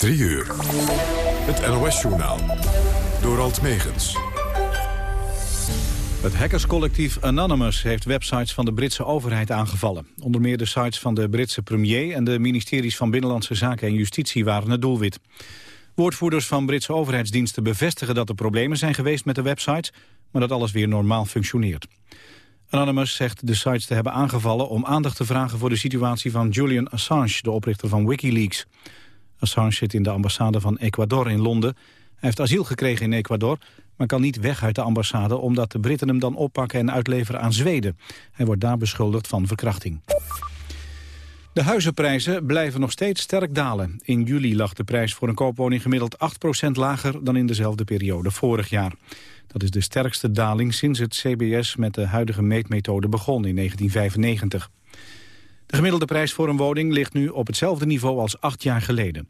3 uur. Het NOS-journaal. Door Alt Megens. Het hackerscollectief Anonymous heeft websites van de Britse overheid aangevallen. Onder meer de sites van de Britse premier en de ministeries van Binnenlandse Zaken en Justitie waren het doelwit. Woordvoerders van Britse overheidsdiensten bevestigen dat er problemen zijn geweest met de websites, maar dat alles weer normaal functioneert. Anonymous zegt de sites te hebben aangevallen om aandacht te vragen voor de situatie van Julian Assange, de oprichter van Wikileaks. Assange zit in de ambassade van Ecuador in Londen. Hij heeft asiel gekregen in Ecuador, maar kan niet weg uit de ambassade... omdat de Britten hem dan oppakken en uitleveren aan Zweden. Hij wordt daar beschuldigd van verkrachting. De huizenprijzen blijven nog steeds sterk dalen. In juli lag de prijs voor een koopwoning gemiddeld 8% lager... dan in dezelfde periode vorig jaar. Dat is de sterkste daling sinds het CBS met de huidige meetmethode begon in 1995. De gemiddelde prijs voor een woning ligt nu op hetzelfde niveau als acht jaar geleden.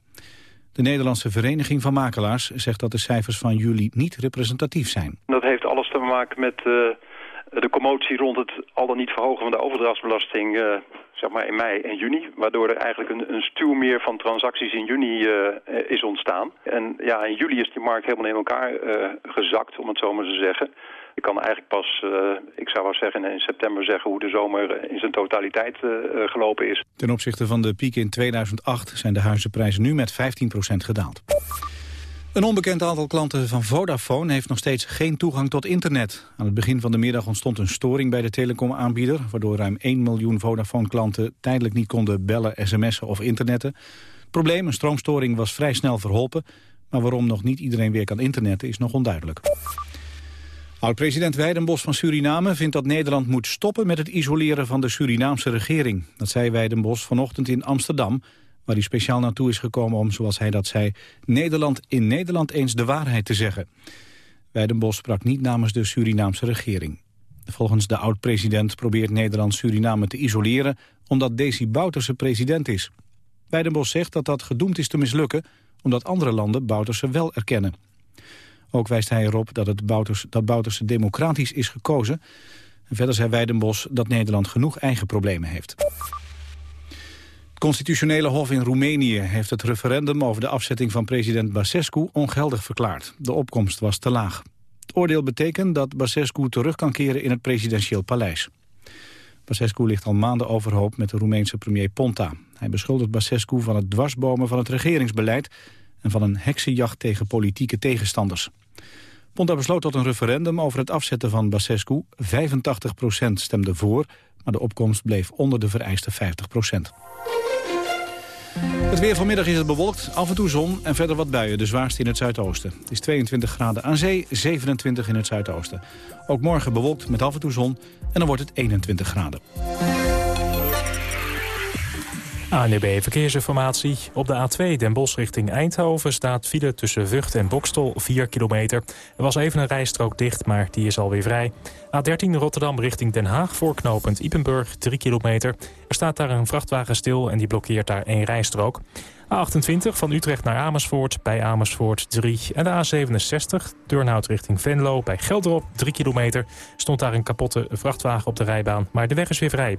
De Nederlandse Vereniging van Makelaars zegt dat de cijfers van juli niet representatief zijn. Dat heeft alles te maken met uh, de commotie rond het al dan niet verhogen van de overdrachtsbelasting uh, zeg maar in mei en juni. Waardoor er eigenlijk een, een stuw meer van transacties in juni uh, is ontstaan. En ja, in juli is die markt helemaal in elkaar gezakt, om het zo maar te zeggen. Ik kan eigenlijk pas, uh, ik zou wel zeggen, in september zeggen hoe de zomer in zijn totaliteit uh, gelopen is. Ten opzichte van de piek in 2008 zijn de huizenprijzen nu met 15% gedaald. Een onbekend aantal klanten van Vodafone heeft nog steeds geen toegang tot internet. Aan het begin van de middag ontstond een storing bij de telecomaanbieder... waardoor ruim 1 miljoen Vodafone-klanten tijdelijk niet konden bellen, sms'en of internetten. Het probleem, een stroomstoring, was vrij snel verholpen... maar waarom nog niet iedereen weer kan internetten is nog onduidelijk. Oud-president Weidenbos van Suriname vindt dat Nederland moet stoppen met het isoleren van de Surinaamse regering. Dat zei Weidenbos vanochtend in Amsterdam, waar hij speciaal naartoe is gekomen om, zoals hij dat zei, Nederland in Nederland eens de waarheid te zeggen. Weidenbos sprak niet namens de Surinaamse regering. Volgens de oud-president probeert Nederland Suriname te isoleren omdat Desi Bouterse president is. Weidenbos zegt dat dat gedoemd is te mislukken omdat andere landen Bouterse wel erkennen. Ook wijst hij erop dat, het Bouters, dat Bouterse democratisch is gekozen. En verder zei Weidenbos dat Nederland genoeg eigen problemen heeft. Het constitutionele hof in Roemenië heeft het referendum over de afzetting van president Basescu ongeldig verklaard. De opkomst was te laag. Het oordeel betekent dat Basescu terug kan keren in het presidentieel paleis. Basescu ligt al maanden overhoop met de Roemeense premier Ponta. Hij beschuldigt Basescu van het dwarsbomen van het regeringsbeleid en van een heksenjacht tegen politieke tegenstanders. Ponta besloot tot een referendum over het afzetten van Basescu. 85% stemde voor, maar de opkomst bleef onder de vereiste 50% Het weer vanmiddag is het bewolkt, af en toe zon en verder wat buien, de zwaarste in het zuidoosten. Het is 22 graden aan zee, 27 in het zuidoosten. Ook morgen bewolkt met af en toe zon en dan wordt het 21 graden. ANB Verkeersinformatie. Op de A2 Den Bosch richting Eindhoven staat file tussen Vught en Bokstel 4 kilometer. Er was even een rijstrook dicht, maar die is alweer vrij. A13 Rotterdam richting Den Haag voorknopend Ipenburg 3 kilometer. Er staat daar een vrachtwagen stil en die blokkeert daar één rijstrook. A28 van Utrecht naar Amersfoort bij Amersfoort 3. En de A67 Turnhout richting Venlo bij Gelderop 3 kilometer. Stond daar een kapotte vrachtwagen op de rijbaan, maar de weg is weer vrij.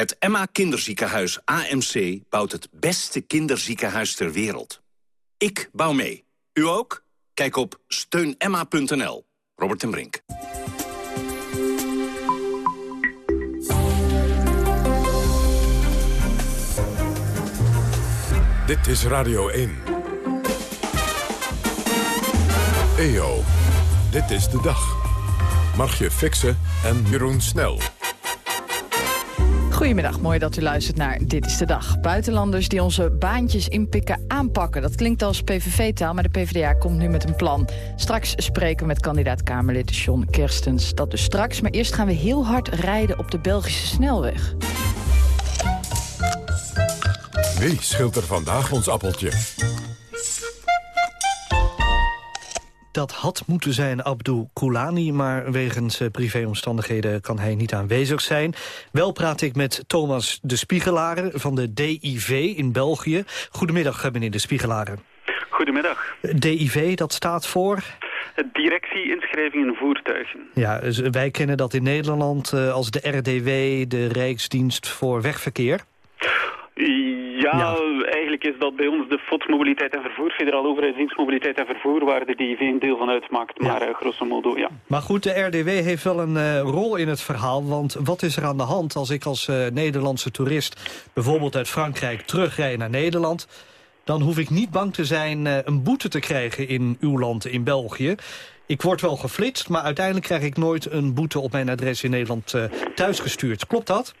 Het Emma Kinderziekenhuis AMC bouwt het beste kinderziekenhuis ter wereld. Ik bouw mee. U ook? Kijk op steunemma.nl. Robert en Brink. Dit is Radio 1. EO, dit is de dag. Margje Fixen en Jeroen Snel. Goedemiddag, mooi dat u luistert naar Dit is de Dag. Buitenlanders die onze baantjes inpikken aanpakken. Dat klinkt als PVV-taal, maar de PvdA komt nu met een plan. Straks spreken we met kandidaat-Kamerlid John Kerstens. Dat dus straks, maar eerst gaan we heel hard rijden op de Belgische snelweg. Wie schilt er vandaag ons appeltje? Dat had moeten zijn Abdul Koulani, maar wegens eh, privéomstandigheden kan hij niet aanwezig zijn. Wel praat ik met Thomas de Spiegelaren van de DIV in België. Goedemiddag, eh, meneer de Spiegelaren. Goedemiddag. DIV, dat staat voor? Directie Inschrijvingen Voertuigen. Ja, dus wij kennen dat in Nederland eh, als de RDW, de Rijksdienst voor Wegverkeer. Ja, eigenlijk is dat bij ons de FOD Mobiliteit en Vervoer, Federaal Overheidsdienst Mobiliteit en Vervoer, waar de DIV een deel van uitmaakt. Maar uh, grosso modo, ja. Maar goed, de RDW heeft wel een uh, rol in het verhaal, want wat is er aan de hand als ik als uh, Nederlandse toerist bijvoorbeeld uit Frankrijk terugrij naar Nederland, dan hoef ik niet bang te zijn een boete te krijgen in uw land, in België. Ik word wel geflitst, maar uiteindelijk krijg ik nooit een boete op mijn adres in Nederland thuisgestuurd. Klopt dat?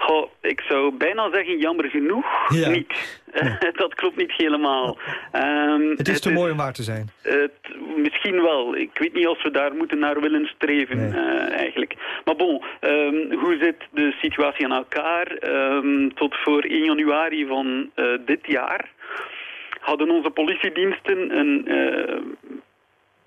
Goh, ik zou bijna zeggen jammer genoeg ja. niet. dat klopt niet helemaal. Um, het is het te is, mooi om waar te zijn. Het, misschien wel. Ik weet niet of we daar moeten naar willen streven nee. uh, eigenlijk. Maar bon, um, hoe zit de situatie aan elkaar? Um, tot voor 1 januari van uh, dit jaar hadden onze politiediensten een uh,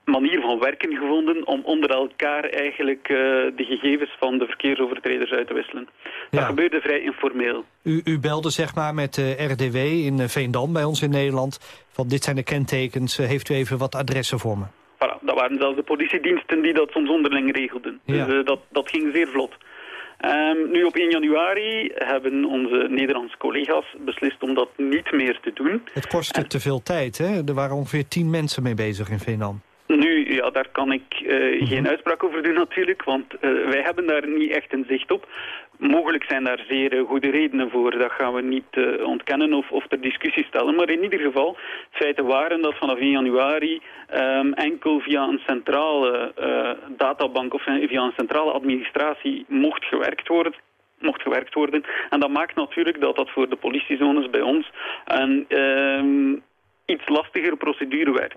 manier van werken gevonden om onder elkaar eigenlijk uh, de gegevens van de verkeersovertreders uit te wisselen. Dat Ja. gebeurde vrij informeel. U, u belde zeg maar met de RDW in eh, Veendam bij ons in Nederland. Van dit zijn de kentekens, eh, heeft u even wat adressen voor me? Voilà, dat waren zelfs de politiediensten die dat soms onderling regelden. Ja. Dus uh, dat, dat ging zeer vlot. Um, nu op 1 januari hebben onze Nederlandse collega's beslist om dat niet meer te doen. Het kostte En- te veel tijd, hè? Er waren ongeveer tien mensen mee bezig in Veendam. Ja, daar kan ik uh, geen uitspraak over doen natuurlijk, want uh, wij hebben daar niet echt een zicht op. Mogelijk zijn daar zeer uh, goede redenen voor, dat gaan we niet ontkennen of, of ter discussie stellen. Maar in ieder geval, feiten waren dat vanaf 1 januari um, enkel via een centrale databank of via een centrale administratie mocht gewerkt worden mocht gewerkt worden. En dat maakt natuurlijk dat dat voor de politiezones bij ons een um, iets lastigere procedure werd.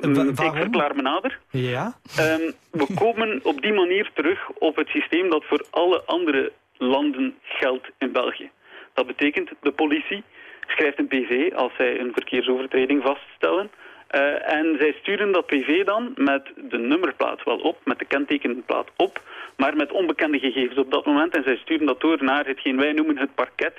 Wa Ik verklaar me nader. Ja? Um, we komen op die manier terug op het systeem dat voor alle andere landen geldt in België. Dat betekent de politie schrijft een PV als zij een verkeersovertreding vaststellen. Uh, en zij sturen dat PV dan met de nummerplaat wel op, met de kentekenplaat op, maar met onbekende gegevens op dat moment. En zij sturen dat door naar hetgeen wij noemen het parket.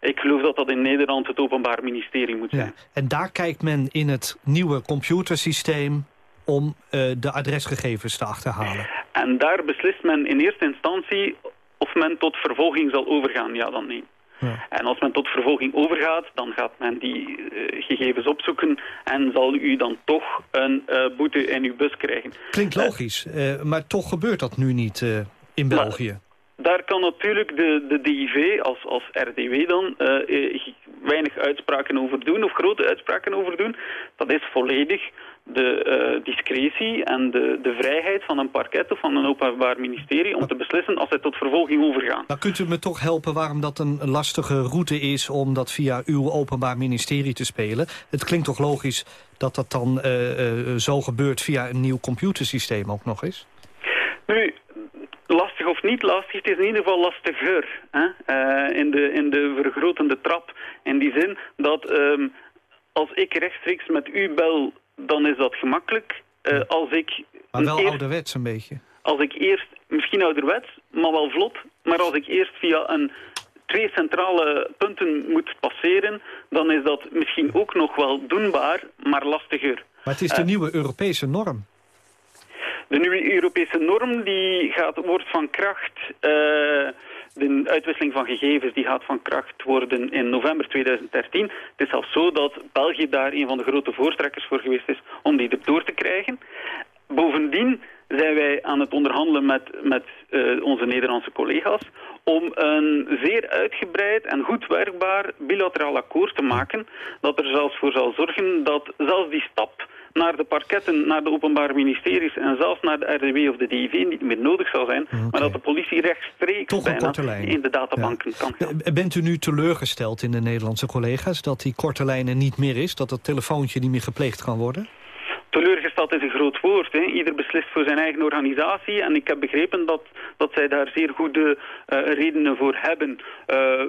Ik geloof dat dat in Nederland het Openbaar Ministerie moet zijn. Ja. En daar kijkt men in het nieuwe computersysteem om uh, de adresgegevens te achterhalen. En daar beslist men in eerste instantie of men tot vervolging zal overgaan, ja dan nee. Ja. En als men tot vervolging overgaat, dan gaat men die uh, gegevens opzoeken en zal u dan toch een uh, boete in uw bus krijgen. Klinkt logisch, maar toch gebeurt dat nu niet in België. Maar, daar kan natuurlijk de, de DIV als, als RDW dan uh, weinig uitspraken over doen, of grote uitspraken over doen. Dat is volledig de uh, discretie en de, de vrijheid van een parket of van een openbaar ministerie om te beslissen als zij tot vervolging overgaan. Maar kunt u me toch helpen waarom dat een lastige route is om dat via uw openbaar ministerie te spelen? Het klinkt toch logisch dat dat dan uh, zo gebeurt via een nieuw computersysteem ook nog eens? Nu, of niet lastig, het is in ieder geval lastiger hè? Uh, in, de, in de vergrotende trap. In die zin dat um, als ik rechtstreeks met u bel, dan is dat gemakkelijk. Uh, als ik maar wel eerst, ouderwets een beetje. Als ik eerst, misschien ouderwets, maar wel vlot. Maar als ik eerst via een twee centrale punten moet passeren, dan is dat misschien ook nog wel doenbaar, maar lastiger. Maar het is de uh, nieuwe Europese norm. De nieuwe Europese norm die gaat, wordt van kracht, uh, de uitwisseling van gegevens die gaat van kracht worden in november 2013. Het is zelfs zo dat België daar een van de grote voortrekkers voor geweest is om die door te krijgen. Bovendien zijn wij aan het onderhandelen met, met uh, onze Nederlandse collega's om een zeer uitgebreid en goed werkbaar bilateraal akkoord te maken dat er zelfs voor zal zorgen dat zelfs die stap naar de parketten, naar de openbare ministeries en zelfs naar de RDW of de DIV niet meer nodig zal zijn, okay. maar dat de politie rechtstreeks bijna in de databanken ja. kan gaan. Bent u nu teleurgesteld in de Nederlandse collega's dat die korte lijnen niet meer is, dat dat telefoontje niet meer gepleegd kan worden? Teleurgesteld is een groot woord. Hè. Ieder beslist voor zijn eigen organisatie. En ik heb begrepen dat, dat zij daar zeer goede uh, redenen voor hebben. Uh,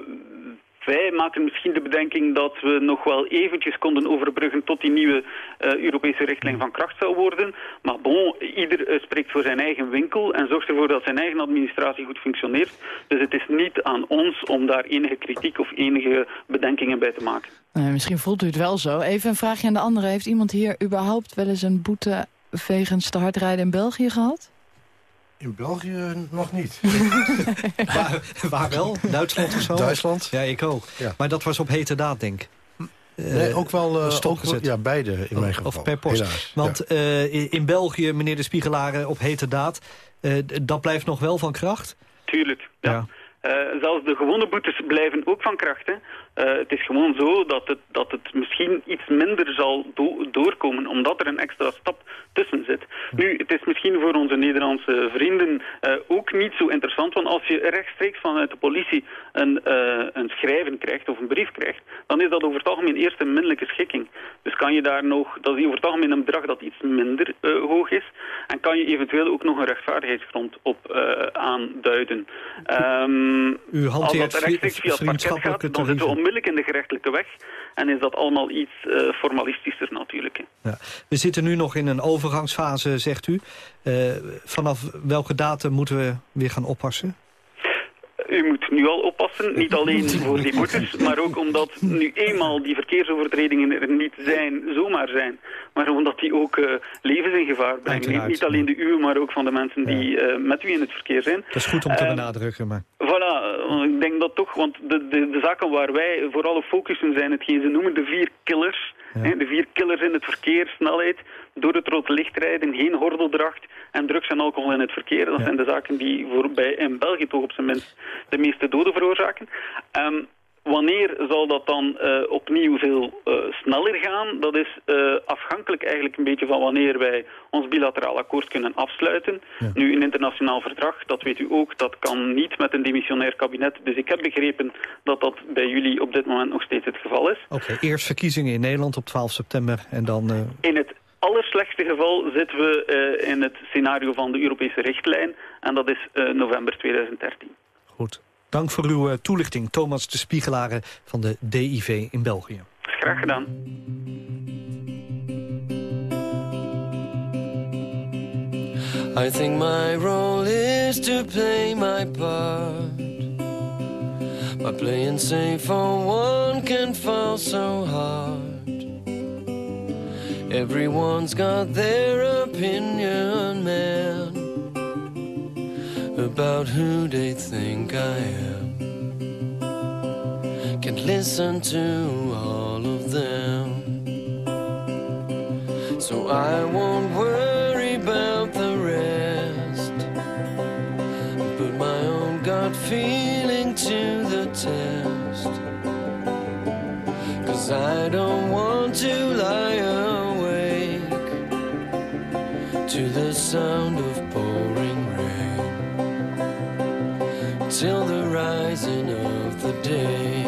Wij maken misschien de bedenking dat we nog wel eventjes konden overbruggen tot die nieuwe uh, Europese richtlijn van kracht zou worden. Maar bon, ieder uh, spreekt voor zijn eigen winkel en zorgt ervoor dat zijn eigen administratie goed functioneert. Dus het is niet aan ons om daar enige kritiek of enige bedenkingen bij te maken. misschien voelt u het wel zo. Even een vraagje aan de andere. Heeft iemand hier überhaupt wel eens een boete wegens te hard rijden in België gehad? In België nog niet. waar, waar, wel? Duitsland of zo? Duitsland. Ja, ik ook. Ja. Maar dat was op hete daad, denk ik. Nee, ook wel uh, ja, beide in mijn geval. Of per post. Want uh, in België, meneer de Spiegelaren, op hete daad... Uh, dat blijft nog wel van kracht? Tuurlijk, ja. ja. zelfs de gewone boetes blijven ook van kracht. Hè. Uh, het is gewoon zo dat het, dat het misschien iets minder zal do doorkomen, omdat er een extra stap tussen zit. Nu, het is misschien voor onze Nederlandse vrienden uh, ook niet zo interessant, want als je rechtstreeks vanuit de politie een, uh, een schrijven krijgt of een brief krijgt, dan is dat over het algemeen eerst een minderlijke schikking. Dus kan je daar nog, dat is over het algemeen een bedrag dat iets minder hoog is, en kan je eventueel ook nog een rechtvaardigheidsgrond op aanduiden. Um, U hanteert als dat rechtstreeks via het parket gaat, dan zitten we onmiddellijk in de gerechtelijke weg. En is dat allemaal iets uh, formalistischer natuurlijk. Ja. We zitten nu nog in een overgangsfase, zegt u. Uh, vanaf welke datum moeten we weer gaan oppassen? U moet nu al oppassen, niet alleen voor die boetes, maar ook omdat nu eenmaal die verkeersovertredingen er niet zijn, zomaar zijn, maar omdat die ook uh, levens in gevaar brengen. Niet, alleen de uwe, maar ook van de mensen die uh, met u in het verkeer zijn. Dat is goed om te uh, benadrukken. Maar... Voilà, ik denk dat toch, want de, de, de zaken waar wij vooral op focussen zijn hetgeen ze noemen de vier killers. De vier killers in het verkeer, snelheid, door het rood licht rijden, geen gordeldracht en drugs en alcohol in het verkeer. Dat zijn de zaken die voor, bij, in België toch op zijn minst de meeste doden veroorzaken. Um, Wanneer zal dat dan uh, opnieuw veel uh, sneller gaan? Dat is uh, afhankelijk eigenlijk een beetje van wanneer wij ons bilateraal akkoord kunnen afsluiten. Ja. Nu, een internationaal verdrag, dat weet u ook, dat kan niet met een demissionair kabinet. Dus ik heb begrepen dat dat bij jullie op dit moment nog steeds het geval is. Oké, okay, eerst verkiezingen in Nederland op 12 september en dan... In het allerslechtste geval zitten we in het scenario van de Europese richtlijn. En dat is november 2013. Goed. Dank voor uw uh, toelichting, Thomas de Spiegelaren van de DIV in België. Graag gedaan. I think my role is to play my part My playing safe for one can fall so hard Everyone's got their opinion, man about who they think I am. Can't listen to all of them. So I won't worry about the rest. Put my own gut feeling to the test. Cause I don't want to lie awake to the sound of till the rising of the day.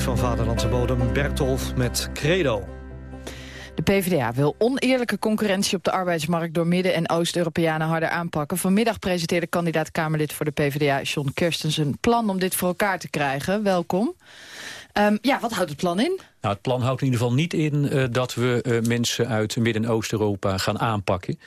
Muziek van Vaderlandse bodem Bertolf met Credo. De PvdA wil oneerlijke concurrentie op de arbeidsmarkt... door Midden- en Oost-Europeanen harder aanpakken. Vanmiddag presenteerde kandidaat-Kamerlid voor de PvdA... John Kerstens een plan om dit voor elkaar te krijgen. Welkom. Um, ja, wat houdt het plan in? Nou, het plan houdt in ieder geval niet in uh, dat we uh, mensen uit Midden- en Oost-Europa gaan aanpakken.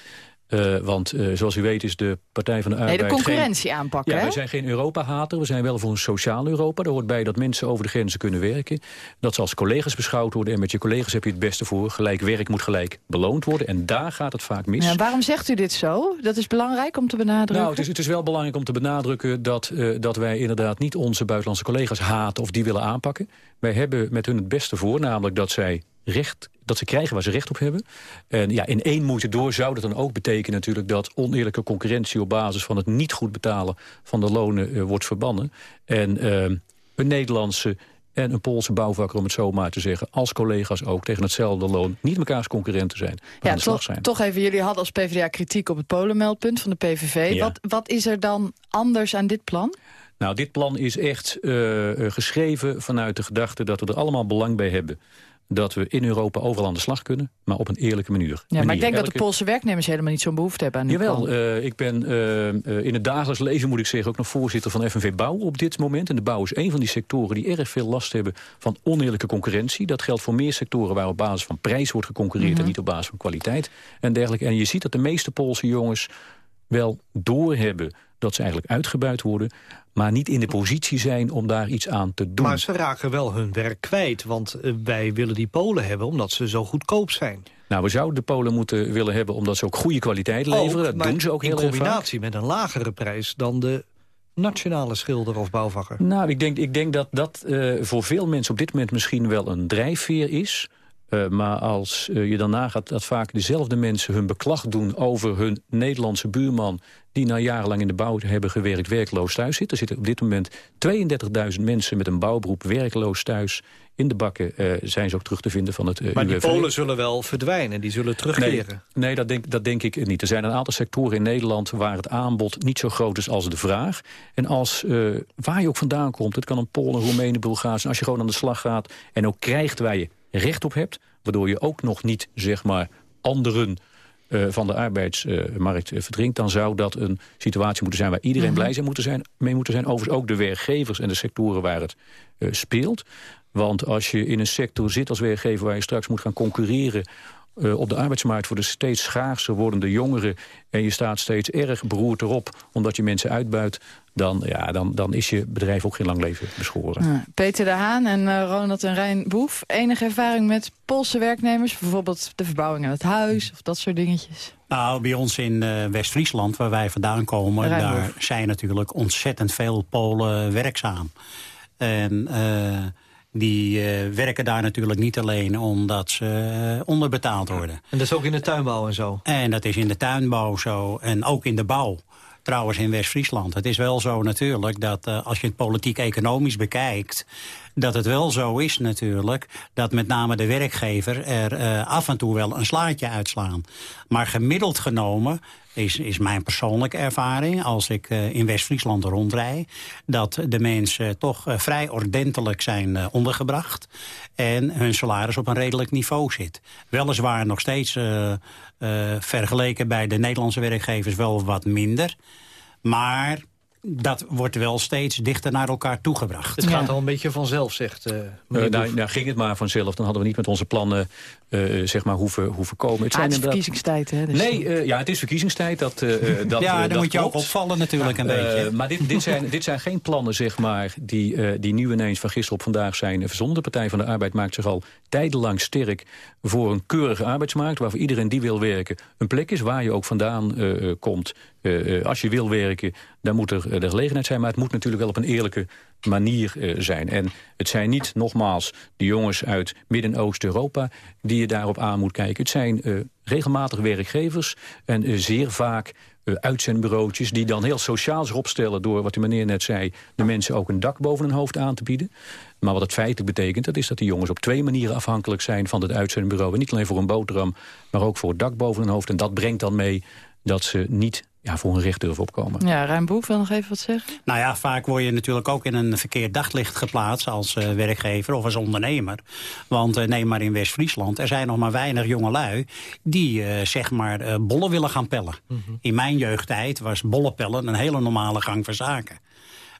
Uh, want uh, zoals u weet is de Partij van de Arbeid... Nee, de concurrentie geen, aanpakken, Ja, wij zijn geen Europa-hater. We zijn wel voor een sociaal Europa. Daar hoort bij dat mensen over de grenzen kunnen werken. Dat ze als collega's beschouwd worden. En met je collega's heb je het beste voor. Gelijk werk moet gelijk beloond worden. En daar gaat het vaak mis. Ja, waarom zegt u dit zo? Dat is belangrijk om te benadrukken? Nou, het is, het is wel belangrijk om te benadrukken... Dat, uh, dat wij inderdaad niet onze buitenlandse collega's haten... of die willen aanpakken. Wij hebben met hun het beste voor. Namelijk dat zij recht dat ze krijgen waar ze recht op hebben. En ja, in één moeite door zou dat dan ook betekenen natuurlijk... dat oneerlijke concurrentie op basis van het niet goed betalen van de lonen uh, wordt verbannen. En uh, een Nederlandse en een Poolse bouwvakker, om het zo maar te zeggen... als collega's ook tegen hetzelfde loon niet mekaars concurrenten zijn. Ja, toch, zijn. toch even, jullie hadden als PvdA kritiek op het Polenmeldpunt van de PVV. Ja. Wat, wat is er dan anders aan dit plan? Nou, dit plan is echt uh, geschreven vanuit de gedachte dat we er allemaal belang bij hebben dat we in Europa overal aan de slag kunnen, maar op een eerlijke manier. Ja, maar manier. ik denk Elke... dat de Poolse werknemers helemaal niet zo'n behoefte hebben aan dit Jawel, uh, ik ben uh, in het dagelijks leven, moet ik zeggen, ook nog voorzitter van FNV Bouw op dit moment. En de bouw is een van die sectoren die erg veel last hebben van oneerlijke concurrentie. Dat geldt voor meer sectoren waar op basis van prijs wordt geconcurreerd mm -hmm. en niet op basis van kwaliteit en dergelijke. En je ziet dat de meeste Poolse jongens wel doorhebben dat ze eigenlijk uitgebuit worden maar niet in de positie zijn om daar iets aan te doen. Maar ze raken wel hun werk kwijt, want uh, wij willen die Polen hebben... omdat ze zo goedkoop zijn. Nou, we zouden de Polen moeten willen hebben omdat ze ook goede kwaliteit leveren. Ook, dat doen ze ook heel in combinatie met een lagere prijs dan de nationale schilder of bouwvakker. Nou, ik denk, ik denk dat dat uh, voor veel mensen op dit moment misschien wel een drijfveer is... Uh, maar als uh, je dan nagaat dat vaak dezelfde mensen hun beklag doen... over hun Nederlandse buurman die na jarenlang in de bouw hebben gewerkt... werkloos thuis zit. Er zitten op dit moment 32.000 mensen met een bouwberoep werkloos thuis. In de bakken uh, zijn ze ook terug te vinden van het uh, Maar die Polen zullen wel verdwijnen, die zullen terugkeren. Nee, nee dat, denk, dat denk ik niet. Er zijn een aantal sectoren in Nederland... waar het aanbod niet zo groot is als de vraag. En als, uh, waar je ook vandaan komt... het kan een Polen, Roemenen, Bulgaars... als je gewoon aan de slag gaat en ook krijgt waar je recht op hebt... waardoor je ook nog niet, zeg maar, anderen uh, van de arbeidsmarkt uh, verdringt... dan zou dat een situatie moeten zijn waar iedereen mm -hmm. blij zijn moeten zijn, mee moeten zijn. Overigens ook de werkgevers en de sectoren waar het uh, speelt. Want als je in een sector zit als werkgever... waar je straks moet gaan concurreren uh, op de arbeidsmarkt... voor de steeds schaarser wordende jongeren... en je staat steeds erg beroerd erop omdat je mensen uitbuit... dan, ja, dan, dan is je bedrijf ook geen lang leven beschoren. Ja, Peter de Haan en uh, Ronald en Rijn Boef... enige ervaring met Poolse werknemers? Bijvoorbeeld de verbouwing aan het huis of dat soort dingetjes? Nou, bij ons in uh, West-Friesland, waar wij vandaan komen... Rijnboef. daar zijn natuurlijk ontzettend veel Polen werkzaam. En... Die uh, werken daar natuurlijk niet alleen omdat ze uh, onderbetaald worden. En dat is ook in de tuinbouw en zo? En dat is in de tuinbouw zo. En ook in de bouw. Trouwens in West-Friesland. Het is wel zo natuurlijk dat uh, als je het politiek-economisch bekijkt... dat het wel zo is natuurlijk dat met name de werkgever er uh, af en toe wel een slaatje uitslaan. Maar gemiddeld genomen is, is mijn persoonlijke ervaring als ik uh, in West-Friesland rondrij... dat de mensen toch uh, vrij ordentelijk zijn uh, ondergebracht... en hun salaris op een redelijk niveau zit. Weliswaar nog steeds vergeleken bij de Nederlandse werkgevers wel wat minder... maar dat wordt wel steeds dichter naar elkaar toegebracht. Het gaat ja. al een beetje vanzelf, zegt uh, uh, nou, nou, ging het maar vanzelf. Dan hadden we niet met onze plannen uh, zeg maar hoeven, hoeven komen. Het, ah, het is verkiezingstijd, hè? Dus nee, ja, het is verkiezingstijd. Dat, dat, ja, dan dat moet je klopt. ook opvallen natuurlijk een beetje. Maar dit, dit, zijn, dit zijn geen plannen, zeg maar, die, die nu ineens van gisteren op vandaag zijn verzonnen. De Partij van de Arbeid maakt zich al tijdenlang sterk voor een keurige arbeidsmarkt... waar voor iedereen die wil werken een plek is, waar je ook vandaan komt. Als je wil werken, dan moet er de gelegenheid zijn. Maar het moet natuurlijk wel op een eerlijke manier zijn. En het zijn niet, nogmaals, de jongens uit Midden- en Oost-Europa... die je daarop aan moet kijken. Het zijn regelmatig werkgevers en zeer vaak uitzendbureautjes... die dan heel sociaal zich opstellen door, wat de meneer net zei... de mensen ook een dak boven hun hoofd aan te bieden. Maar wat het feitelijk betekent, dat is dat die jongens op twee manieren afhankelijk zijn... van het uitzendbureau. En niet alleen voor een boterham, maar ook voor het dak boven hun hoofd. En dat brengt dan mee dat ze niet ja, voor een recht durven opkomen. Ja, Ruim Boek wil nog even wat zeggen. Nou ja, vaak word je natuurlijk ook in een verkeerd daglicht geplaatst als uh, werkgever of als ondernemer. Want uh, neem maar in West-Friesland, er zijn nog maar weinig jongelui die uh, zeg maar bollen willen gaan pellen. Mm -hmm. In mijn jeugdtijd was bollen pellen een hele normale gang van zaken.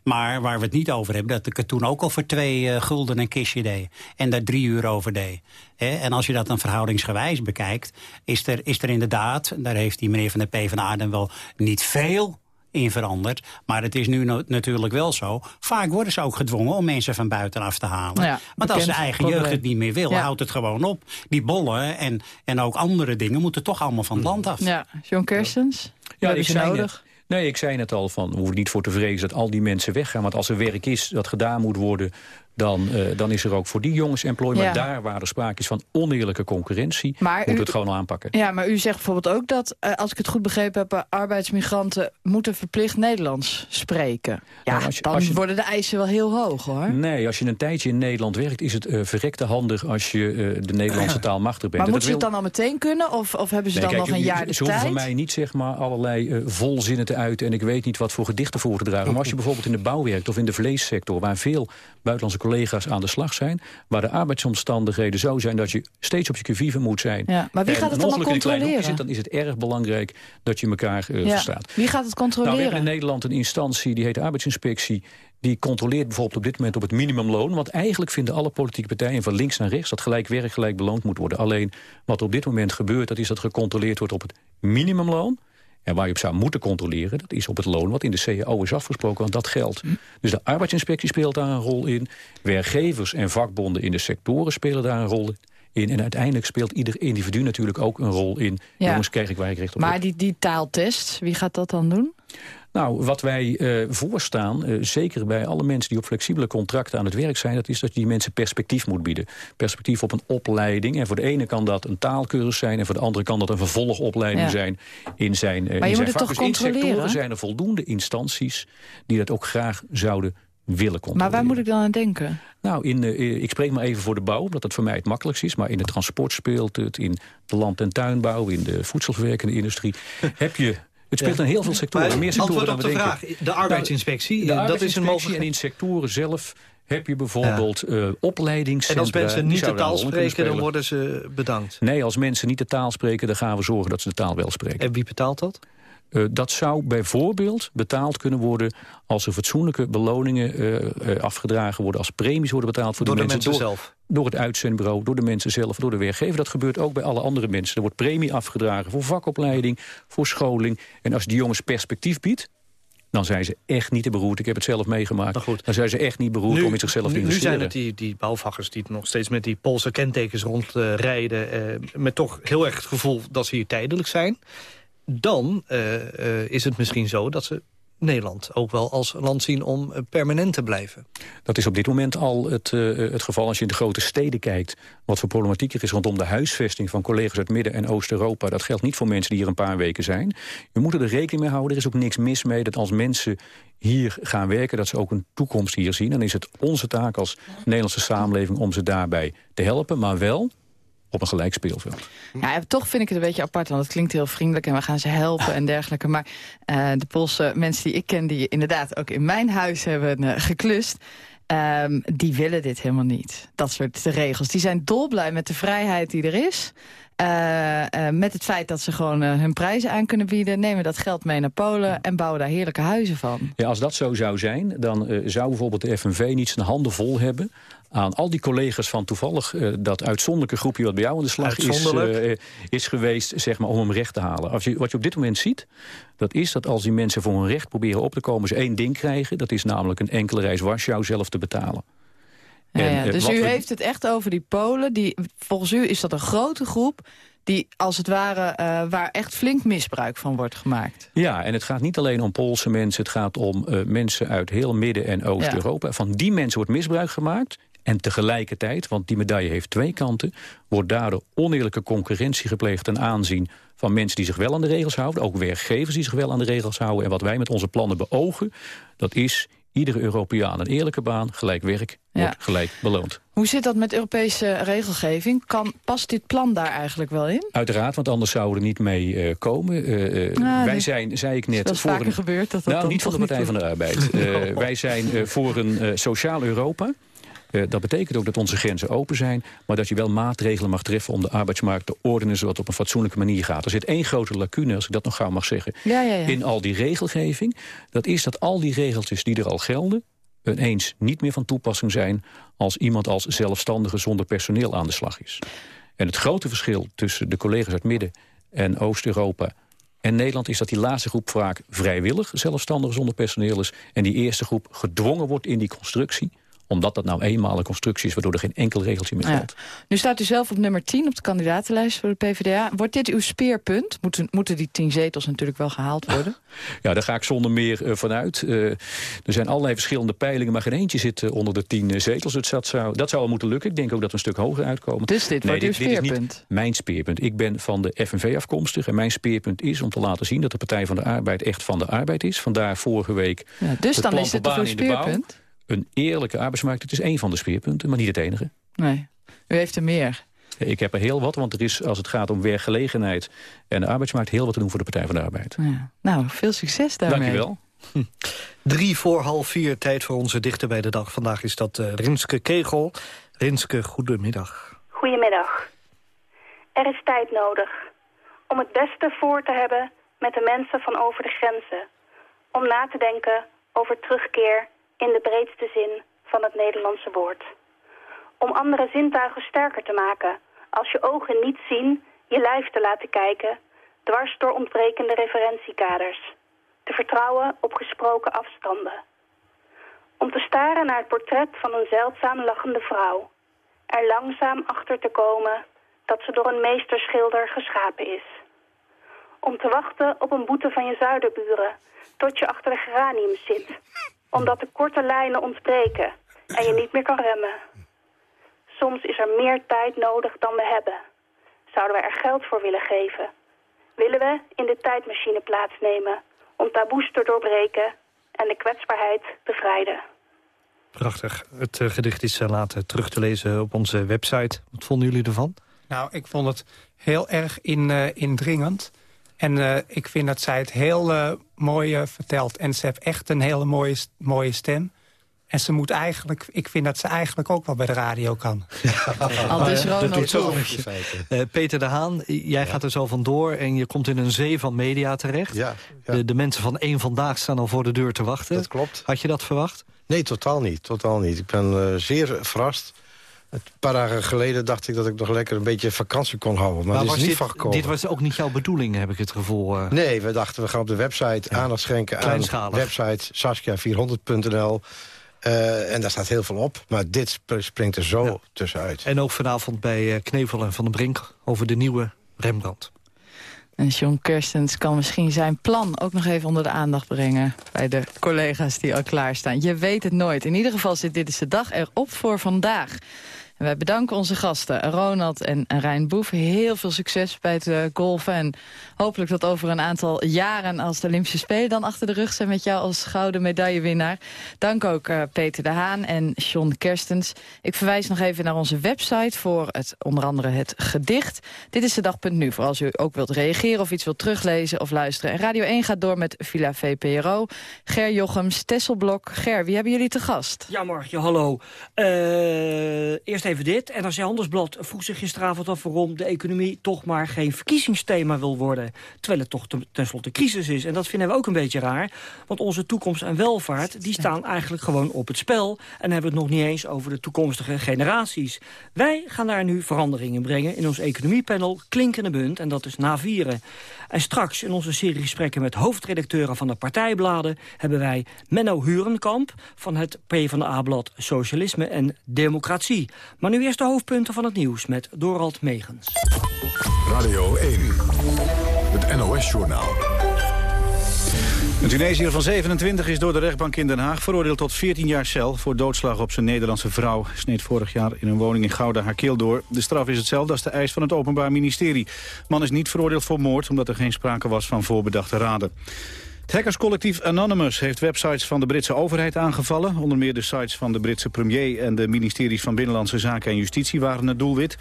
Maar waar we het niet over hebben, dat ik het toen ook al voor twee uh, gulden een kistje deed. En daar drie uur over deed. He, en als je dat dan verhoudingsgewijs bekijkt, is er, is er inderdaad, daar heeft die meneer van de PvdA dan wel niet veel in veranderd. Maar het is nu no natuurlijk wel zo. Vaak worden ze ook gedwongen om mensen van buitenaf te halen. Ja, Want als de eigen jeugd het niet meer wil, ja. houdt het gewoon op. Die bollen en, en ook andere dingen moeten toch allemaal van het land af. Ja, John Kerstens, ja, ik zei nodig? Nee, ik zei het al, van, we hoeven niet voor te vrezen dat al die mensen weggaan. Want als er werk is dat gedaan moet worden dan, uh, dan is er ook voor die jongens employ. Maar ja. daar waar er sprake is van oneerlijke concurrentie... Maar moeten we het gewoon aanpakken. Ja, maar u zegt bijvoorbeeld ook dat, uh, als ik het goed begrepen heb... arbeidsmigranten moeten verplicht Nederlands spreken. Ja, nou, als je, dan als je, worden de eisen wel heel hoog, hoor. Nee, als je een tijdje in Nederland werkt... is het uh, verrekte handig als je de Nederlandse taal machtig bent. Maar moeten ze het dan al meteen kunnen? Of, of hebben ze nee, dan kijk, nog een jaar de tijd? Ze van mij niet zeg maar, allerlei volzinnen te uiten... en ik weet niet wat voor gedichten voor te dragen. Maar als je bijvoorbeeld in de bouw werkt of in de vleessector... waar veel buitenlandse collega's aan de slag zijn... waar de arbeidsomstandigheden zo zijn dat je steeds op je cuvive moet zijn... Ja, maar wie gaat het dan controleren? Zit, dan is het erg belangrijk dat je elkaar uh, ja. verstaat. Wie gaat het controleren? Nou, we hebben in Nederland een instantie, die heet de arbeidsinspectie... die controleert bijvoorbeeld op dit moment op het minimumloon. Want eigenlijk vinden alle politieke partijen van links naar rechts... dat gelijk werk gelijk beloond moet worden. Alleen wat op dit moment gebeurt, dat is dat gecontroleerd wordt op het minimumloon... En waar je op zou moeten controleren, dat is op het loon wat in de CAO is afgesproken, want dat geldt. Dus de arbeidsinspectie speelt daar een rol in. Werkgevers en vakbonden in de sectoren spelen daar een rol in. En uiteindelijk speelt ieder individu natuurlijk ook een rol in. Ja. Jongens, krijg ik waar ik recht op Maar die, die taaltest, wie gaat dat dan doen? Nou, wat wij uh, voorstaan, uh, zeker bij alle mensen die op flexibele contracten aan het werk zijn... dat is dat je die mensen perspectief moet bieden. Perspectief op een opleiding. En voor de ene kan dat een taalkursus zijn... en voor de andere kan dat een vervolgopleiding ja. zijn in zijn uh, Maar je in moet het toch controleren? In sectoren zijn er voldoende instanties die dat ook graag zouden willen controleren. Maar waar moet ik dan aan denken? Nou, in, uh, ik spreek maar even voor de bouw, omdat dat voor mij het makkelijkst is. Maar in de transport speelt het, in de land- en tuinbouw... in de voedselverwerkende industrie heb je... Het speelt in heel veel sectoren. Maar meer sectoren antwoord op dan we de denken. vraag. De arbeidsinspectie, de dat is een mogelijkheid. En in sectoren zelf heb je bijvoorbeeld ja. uh, opleidingscentra. En als mensen niet de taal spreken, dan worden ze bedankt? Nee, als mensen niet de taal spreken, dan gaan we zorgen dat ze de taal wel spreken. En wie betaalt dat? Uh, dat zou bijvoorbeeld betaald kunnen worden... als er fatsoenlijke beloningen uh, uh, afgedragen worden... als premies worden betaald voor door de, de mensen. mensen door, zelf? Door het uitzendbureau, door de mensen zelf, door de werkgever. Dat gebeurt ook bij alle andere mensen. Er wordt premie afgedragen voor vakopleiding, voor scholing. En als die jongens perspectief biedt... dan zijn ze echt niet te beroerd. Ik heb het zelf meegemaakt. Dan zijn ze echt niet beroerd nu, om in zichzelf te investeren. Nu zijn het die, die bouwvakkers die nog steeds met die Poolse kentekens rondrijden... met toch heel erg het gevoel dat ze hier tijdelijk zijn dan uh, uh, is het misschien zo dat ze Nederland ook wel als land zien om permanent te blijven. Dat is op dit moment al het, het geval als je in de grote steden kijkt. Wat voor problematiek er is rondom de huisvesting van collega's uit Midden- en Oost-Europa. Dat geldt niet voor mensen die hier een paar weken zijn. We moeten er rekening mee houden. Er is ook niks mis mee dat als mensen hier gaan werken... dat ze ook een toekomst hier zien. Dan is het onze taak als Nederlandse samenleving om ze daarbij te helpen. Maar wel op een gelijk speelveld. Ja, toch vind ik het een beetje apart, want het klinkt heel vriendelijk... en we gaan ze helpen en dergelijke. Maar uh, de Poolse mensen die ik ken, die inderdaad ook in mijn huis hebben uh, geklust... Um, die willen dit helemaal niet, dat soort regels. Die zijn dolblij met de vrijheid die er is... Uh, uh, met het feit dat ze gewoon uh, hun prijzen aan kunnen bieden... nemen dat geld mee naar Polen en bouwen daar heerlijke huizen van. Ja, als dat zo zou zijn, dan zou bijvoorbeeld de FNV niet zijn handen vol hebben aan al die collega's van toevallig uh, dat uitzonderlijke groepje... wat bij jou aan de slag is, uh, is geweest zeg maar, om hem recht te halen. Als je, wat je op dit moment ziet, dat is dat als die mensen voor hun recht proberen op te komen... ze één ding krijgen, dat is namelijk een enkele reis Warschau zelf te betalen. Ja, en. Dus u we... heeft het echt over die Polen. Die, volgens u is dat een grote groep die als het ware, uh, waar echt flink misbruik van wordt gemaakt. Ja, en het gaat niet alleen om Poolse mensen. Het gaat om uh, mensen uit heel Midden- en Oost-Europa. Ja. Van die mensen wordt misbruik gemaakt. En tegelijkertijd, want die medaille heeft twee kanten... wordt daardoor oneerlijke concurrentie gepleegd ten aanzien van mensen die zich wel aan de regels houden. Ook werkgevers die zich wel aan de regels houden. En wat wij met onze plannen beogen, dat is iedere Europeaan een eerlijke baan, gelijk werk, wordt gelijk beloond. Hoe zit dat met Europese regelgeving? Kan, past dit plan daar eigenlijk wel in? Uiteraard, want anders zouden we er niet mee uh, komen. Uh, nou, wij zijn, zei ik net... Is voor vaker een... gebeurd? Dat dat nou, niet van de Partij van de Arbeid. Wij zijn voor een sociaal Europa... Uh, dat betekent ook dat onze grenzen open zijn... maar dat je wel maatregelen mag treffen om de arbeidsmarkt te ordenen... zodat het op een fatsoenlijke manier gaat. Er zit één grote lacune, als ik dat nog gauw mag zeggen... Ja, ja, ja. in al die regelgeving. Dat is dat al die regeltjes die er al gelden ineens niet meer van toepassing zijn... als iemand als zelfstandige zonder personeel aan de slag is. En het grote verschil tussen de collega's uit Midden- en Oost-Europa... en Nederland is dat die laatste groep vaak vrijwillig zelfstandig zonder personeel is... en die eerste groep gedwongen wordt in die constructie omdat dat nou eenmaal een constructie is... waardoor er geen enkel regeltje meer geldt. Nu staat u zelf op nummer 10 op de kandidatenlijst voor de PvdA. Wordt dit uw speerpunt? Moeten, moeten die tien zetels natuurlijk wel gehaald worden? Ja, daar ga ik zonder meer uh, vanuit. Uh, er zijn allerlei verschillende peilingen... maar geen eentje zit onder de tien zetels. Dus dat zou, dat zou wel moeten lukken. Ik denk ook dat we een stuk hoger uitkomen. Dus dit wordt uw speerpunt? Dit is niet mijn speerpunt. Ik ben van de FNV afkomstig. En mijn speerpunt is om te laten zien... dat de Partij van de Arbeid echt van de arbeid is. Vandaar vorige week... Ja, dus dan is het toch uw speerpunt? Een eerlijke arbeidsmarkt. Het is één van de speerpunten, maar niet het enige. Nee, u heeft er meer. Ik heb er heel wat, want er is als het gaat om werkgelegenheid... en de arbeidsmarkt heel wat te doen voor de Partij van de Arbeid. Ja. Nou, veel succes daarmee. Dankjewel. Hm. Drie voor half vier, tijd voor onze dichter bij de dag. Vandaag is dat uh, Rinske Kegel. Rinske, goedemiddag. Goedemiddag. Er is tijd nodig om het beste voor te hebben met de mensen van over de grenzen. Om na te denken over terugkeer in de breedste zin van het Nederlandse woord. Om andere zintuigen sterker te maken, als je ogen niet zien, je lijf te laten kijken, dwars door ontbrekende referentiekaders. Te vertrouwen op gesproken afstanden. Om te staren naar het portret van een zeldzaam lachende vrouw. Er langzaam achter te komen dat ze door een meesterschilder geschapen is. Om te wachten op een boete van je zuiderburen tot je achter de geraniums zit omdat de korte lijnen ontbreken en je niet meer kan remmen. Soms is er meer tijd nodig dan we hebben. Zouden we er geld voor willen geven? Willen we in de tijdmachine plaatsnemen om taboes te doorbreken en de kwetsbaarheid bevrijden? Prachtig. Het uh, gedicht is uh, later terug te lezen op onze website. Wat vonden jullie ervan? Nou, ik vond het heel erg in, uh, indringend. En uh, ik vind dat zij het heel uh, mooi uh, vertelt. En ze heeft echt een hele mooie, mooie stem. En ze moet eigenlijk, ik vind dat ze eigenlijk ook wel bij de radio kan. Al dus dat doet zo uh, Peter de Haan, jij gaat er zo vandoor en je komt in een zee van media terecht. Ja, ja. De, de, mensen van één Vandaag staan al voor de deur te wachten. Dat klopt. Had je dat verwacht? Nee, totaal niet. Totaal niet. Ik ben zeer verrast. Een paar dagen geleden dacht ik dat ik nog lekker een beetje vakantie kon houden. Maar, maar is niet dit, van gekomen. Dit was ook niet jouw bedoeling, heb ik het gevoel. Uh... Nee, we dachten we gaan op de website ja. aandacht schenken aan website saskia400.nl. Uh, en daar staat heel veel op, maar dit springt er zo ja. tussenuit. En ook vanavond bij Knevel en Van den Brink over de nieuwe Rembrandt. En John Kerstens kan misschien zijn plan ook nog even onder de aandacht brengen... bij de collega's die al klaarstaan. Je weet het nooit. In ieder geval zit dit is de dag erop voor vandaag. Wij bedanken onze gasten, Ronald en Rijn Boef. Heel veel succes bij het uh, golfen. En hopelijk dat over een aantal jaren als de Olympische Spelen dan achter de rug zijn met jou als gouden medaillewinnaar. Dank ook uh, Peter de Haan en John Kerstens. Ik verwijs nog even naar onze website voor het, onder andere het gedicht. Dit is de dag.nu voor als u ook wilt reageren of iets wilt teruglezen of luisteren. En Radio 1 gaat door met Villa VPRO. Ger Jochems, Tesselblok. Ger, wie hebben jullie te gast? Ja, Margje, hallo. Uh, eerst even dit. NRC Handelsblad vroeg zich gisteravond af waarom de economie toch maar geen verkiezingsthema wil worden. Terwijl het toch tenslotte crisis is. En dat vinden we ook een beetje raar. Want onze toekomst en welvaart die staan eigenlijk gewoon op het spel. En hebben we het nog niet eens over de toekomstige generaties. Wij gaan daar nu veranderingen brengen in ons economiepanel Klinkende Bunt. En dat is na vieren. En straks in onze serie gesprekken met hoofdredacteuren van de partijbladen... hebben wij Menno Hurenkamp van het PvdA-blad Socialisme en Democratie. Maar nu eerst de hoofdpunten van het nieuws met Dorald Megens. Radio 1, het NOS-journaal. Een Tunesiër van 27 is door de rechtbank in Den Haag veroordeeld tot 14 jaar cel voor doodslag op zijn Nederlandse vrouw. Sneed vorig jaar in een woning in Gouda haar keel door. De straf is hetzelfde als de eis van het Openbaar Ministerie. De man is niet veroordeeld voor moord omdat er geen sprake was van voorbedachte raden. Het hackerscollectief Anonymous heeft websites van de Britse overheid aangevallen. Onder meer de sites van de Britse premier en de ministeries van Binnenlandse Zaken en Justitie waren het doelwit.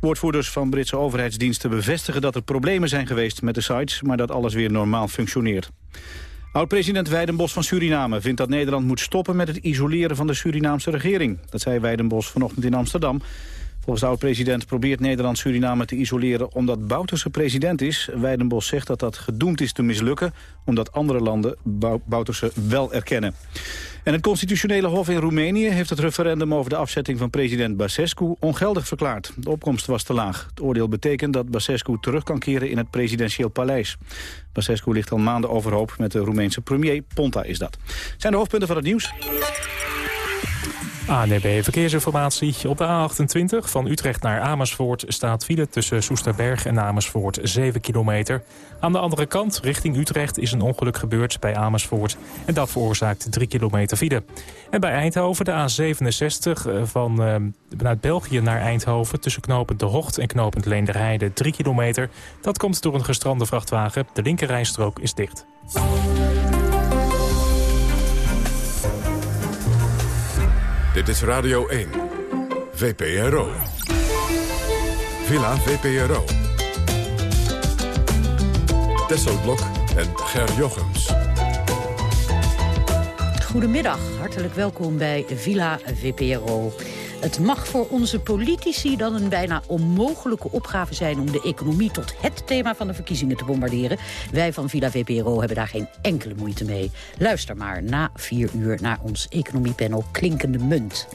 Woordvoerders van Britse overheidsdiensten bevestigen dat er problemen zijn geweest met de sites, maar dat alles weer normaal functioneert. Oud-president Weidenbos van Suriname vindt dat Nederland moet stoppen met het isoleren van de Surinaamse regering. Dat zei Weidenbos vanochtend in Amsterdam. Volgens de oud-president probeert Nederland Suriname te isoleren omdat Bouterse president is. Weidenbos zegt dat dat gedoemd is te mislukken omdat andere landen Bouterse wel erkennen. En het constitutionele hof in Roemenië heeft het referendum over de afzetting van president Basescu ongeldig verklaard. De opkomst was te laag. Het oordeel betekent dat Basescu terug kan keren in het presidentieel paleis. Basescu ligt al maanden overhoop met de Roemeense premier. Ponta is dat. Zijn de hoofdpunten van het nieuws? ANB Verkeersinformatie. Op de A28 van Utrecht naar Amersfoort staat file tussen Soesterberg en Amersfoort 7 kilometer. Aan de andere kant, richting Utrecht, is een ongeluk gebeurd bij Amersfoort. En dat veroorzaakt 3 kilometer file. En bij Eindhoven de A67 eh, van, uh, vanuit België naar Eindhoven... tussen knopend De Hocht en knopend Leenderheide 3 kilometer. Dat komt door een gestrande vrachtwagen. De linkerrijstrook is dicht. Dit is Radio 1. VPRO. Villa VPRO. Tesselblok en Ger Jochems. Goedemiddag, hartelijk welkom bij Villa VPRO. Het mag voor onze politici dan een bijna onmogelijke opgave zijn... om de economie tot het thema van de verkiezingen te bombarderen. Wij van Villa VPRO hebben daar geen enkele moeite mee. Luister maar na vier uur naar ons economiepanel Klinkende Munt.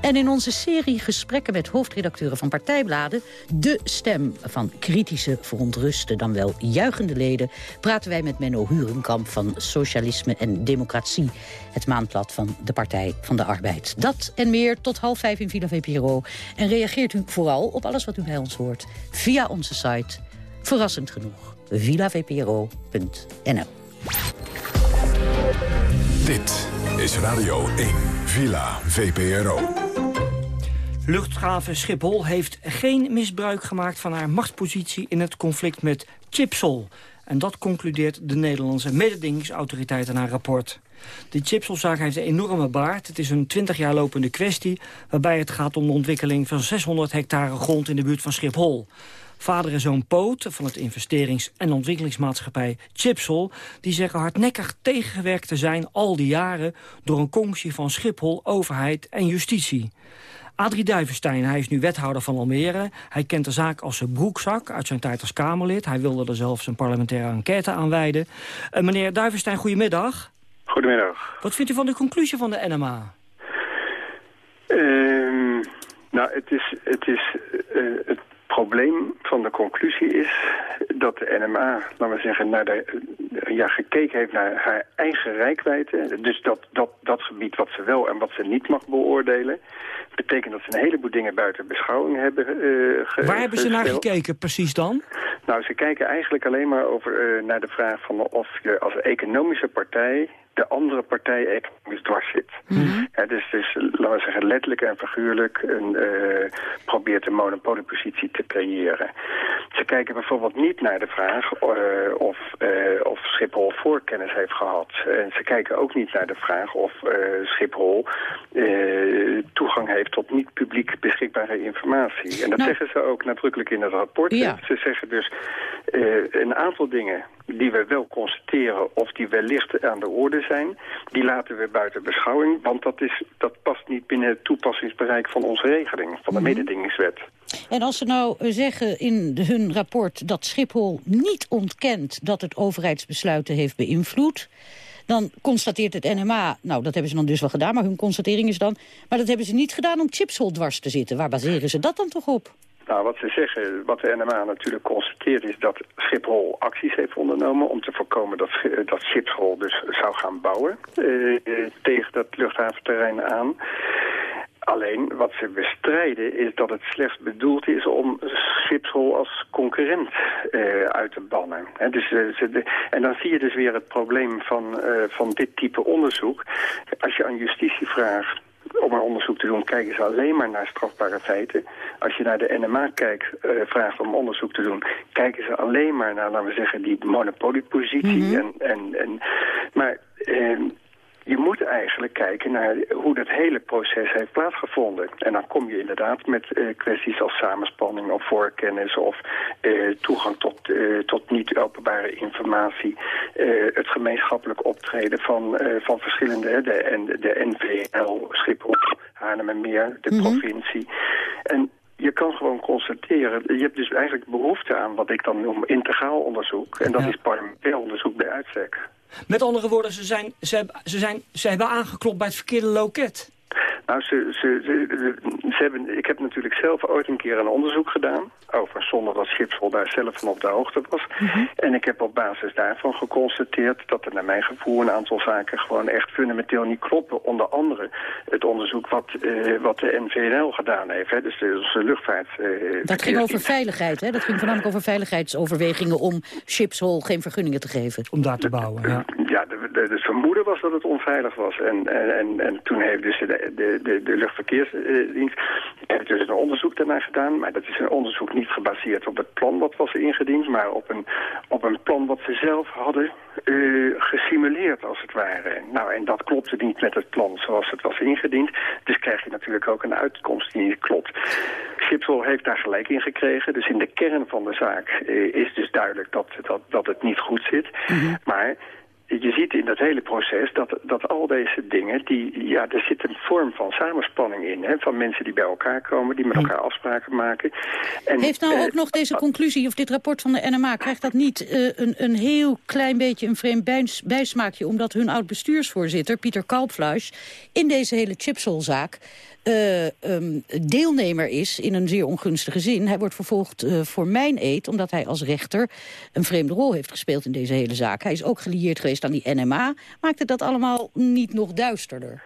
En in onze serie gesprekken met hoofdredacteuren van partijbladen... de stem van kritische, verontruste, dan wel juichende leden... praten wij met Menno Hurenkamp van Socialisme en Democratie... het maandblad van de Partij van de Arbeid. Dat en meer tot half vijf in Villa VPRO. En reageert u vooral op alles wat u bij ons hoort via onze site. Verrassend genoeg, villavpro.nl. Dit is Radio 1, Villa VPRO. Luchthaven Schiphol heeft geen misbruik gemaakt van haar machtspositie in het conflict met Chipsol. En dat concludeert de Nederlandse mededingingsautoriteit in haar rapport. De chipselzaak heeft een enorme baard. Het is een 20 jaar lopende kwestie... waarbij het gaat om de ontwikkeling van 600 hectare grond in de buurt van Schiphol. Vader en zoon Poot van het investerings- en ontwikkelingsmaatschappij Chipsol... die zeggen hardnekkig tegengewerkt te zijn al die jaren... door een commissie van Schiphol, overheid en justitie. Adrie Duivenstein, hij is nu wethouder van Almere. Hij kent de zaak als zijn broekzak uit zijn tijd als Kamerlid. Hij wilde er zelfs een parlementaire enquête aan wijden. Uh, meneer Duivenstein, goedemiddag. Goedemiddag. Wat vindt u van de conclusie van de NMA? Ehm, nou, het is, het, is uh, het probleem van de conclusie is dat de NMA, laten we zeggen, naar de, ja, gekeken heeft naar haar eigen rijkwijde. Dus dat, dat, dat gebied wat ze wel en wat ze niet mag beoordelen. betekent dat ze een heleboel dingen buiten beschouwing hebben uh, Waar hebben ze naar gekeken precies dan? Nou, ze kijken eigenlijk alleen maar over, uh, naar de vraag van of je als economische partij de andere partij economisch dwars zit. Mm dus, dus, laten we zeggen, letterlijk en figuurlijk een, uh, probeert een monopoliepositie te creëren. Ze kijken bijvoorbeeld niet naar de vraag uh, of, uh, of Schiphol voorkennis heeft gehad. En ze kijken ook niet naar de vraag of Schiphol toegang heeft tot niet publiek beschikbare informatie. En dat nou. zeggen ze ook nadrukkelijk in het rapport. Ja. Ze zeggen dus een aantal dingen die we wel constateren of die wellicht aan de orde zijn, die laten we buiten beschouwing, want dat, is, dat past niet binnen het toepassingsbereik van onze regeling, van de mm mededingingswet. En als ze nou zeggen in hun rapport dat Schiphol niet ontkent dat het overheidsbesluiten heeft beïnvloed, dan constateert het NMA, nou dat hebben ze dan dus wel gedaan, maar hun constatering is dan, maar dat hebben ze niet gedaan om Chipshol dwars te zitten. Waar baseren ze dat dan toch op? Nou, wat ze zeggen, wat de NMA natuurlijk constateert... is dat Schiphol acties heeft ondernomen om te voorkomen dat, dat Schiphol dus zou gaan bouwen... Eh, tegen dat luchthaventerrein aan. Alleen wat ze bestrijden is dat het slechts bedoeld is om Schiphol als concurrent uit te bannen. dus, en dan zie je dus weer het probleem van, van dit type onderzoek. Als je aan justitie vraagt om een onderzoek te doen, kijken ze alleen maar naar strafbare feiten. Als je naar de NMA kijkt, uh, vraagt om onderzoek te doen, kijken ze alleen maar naar, laten we zeggen, die monopoliepositie. Mhm. en, en, en, maar uh, je moet eigenlijk kijken naar hoe dat hele proces heeft plaatsgevonden. En dan kom je inderdaad met uh, kwesties als samenspanning of voorkennis... of uh, toegang tot, uh, tot niet-openbare informatie. het gemeenschappelijk optreden van, van verschillende... de, de NVL, Schiphol, Haarlemmermeer, de mm provincie... En je kan gewoon constateren, je hebt dus eigenlijk behoefte aan wat ik dan noem integraal onderzoek. En dat is parlementair onderzoek bij uitstek. Met andere woorden, ze, zijn, ze, ze, zijn, ze hebben aangeklopt bij het verkeerde loket. Nou, ze, ze, ze, hebben, ik heb natuurlijk zelf ooit een keer een onderzoek gedaan... over zonder dat Schiphol daar zelf van op de hoogte was. Mhm. En ik heb op basis daarvan geconstateerd... dat er naar mijn gevoel een aantal zaken gewoon echt fundamenteel niet kloppen. Onder andere het onderzoek wat, uh, wat de NVNL gedaan heeft. Hè, dus de, de luchtvaart... Uh, dat ging over veiligheid, hè? Dat ging voornamelijk over veiligheidsoverwegingen... om Schiphol geen vergunningen te geven. Om daar te bouwen, ja. Ja, de, de, de vermoeden was dat het onveilig was. En, en, en, en toen heeft dus de, de de, de luchtverkeersdienst heeft dus een onderzoek daarna gedaan. Maar dat is een onderzoek niet gebaseerd op het plan wat was ingediend... maar op een, op een plan wat ze zelf hadden uh, gesimuleerd, als het ware. Nou, en dat klopte niet met het plan zoals het was ingediend. Dus krijg je natuurlijk ook een uitkomst die niet klopt. Schiphol heeft daar gelijk in gekregen. Dus in de kern van de zaak uh, is dus duidelijk dat, dat, dat het niet goed zit. Mhm. Maar je ziet in dat hele proces dat, dat al deze dingen, die, ja, er zit een vorm van samenspanning in. Hè, van mensen die bij elkaar komen, die met hm. elkaar afspraken maken. En, Heeft nou ook nog deze conclusie of dit rapport van de NMA, krijgt dat niet uh, een, een heel klein beetje een vreemd bijsmaakje, omdat hun oud-bestuursvoorzitter, Pieter Kalpfluis, in deze hele chipsolzaak uh, um, deelnemer is in een zeer ongunstige zin. Hij wordt vervolgd uh, voor mijn eet, omdat hij als rechter een vreemde rol heeft gespeeld in deze hele zaak. Hij is ook gelieerd geweest aan die NMA. Maakte dat allemaal niet nog duisterder?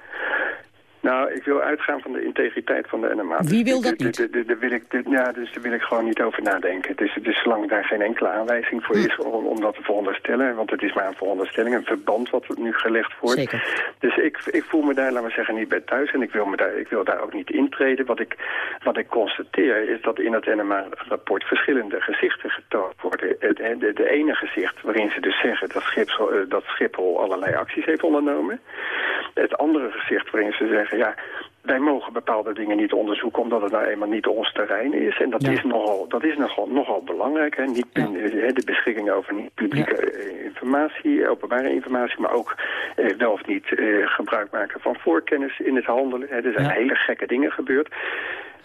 Nou, ik wil uitgaan van de integriteit van de NMA. Wie wil dat niet? Daar wil ik, ja, dus daar wil ik gewoon niet over nadenken. Het is zolang daar geen enkele aanwijzing voor is om, om dat te veronderstellen. Want het is maar een veronderstelling, een verband wat nu gelegd wordt. Zeker. Dus ik, ik voel me daar, laten we zeggen, niet bij thuis. En ik wil, me daar, ik wil daar ook niet intreden. Wat ik, wat ik constateer is dat in het NMA-rapport verschillende gezichten getoond worden. Het, de, de ene gezicht waarin ze dus zeggen dat Schiphol, eh, dat Schiphol allerlei acties heeft ondernomen. Het andere gezicht waarin ze zeggen ja, wij mogen bepaalde dingen niet onderzoeken omdat het nou eenmaal niet ons terrein is. En dat is nogal, dat is nogal, nogal belangrijk. Hè? Niet, ja. De beschikking over niet publieke eh, informatie, openbare informatie, maar ook eh, wel of niet eh, gebruik maken van voorkennis in het handelen. Hè? Er zijn hele gekke dingen gebeurd.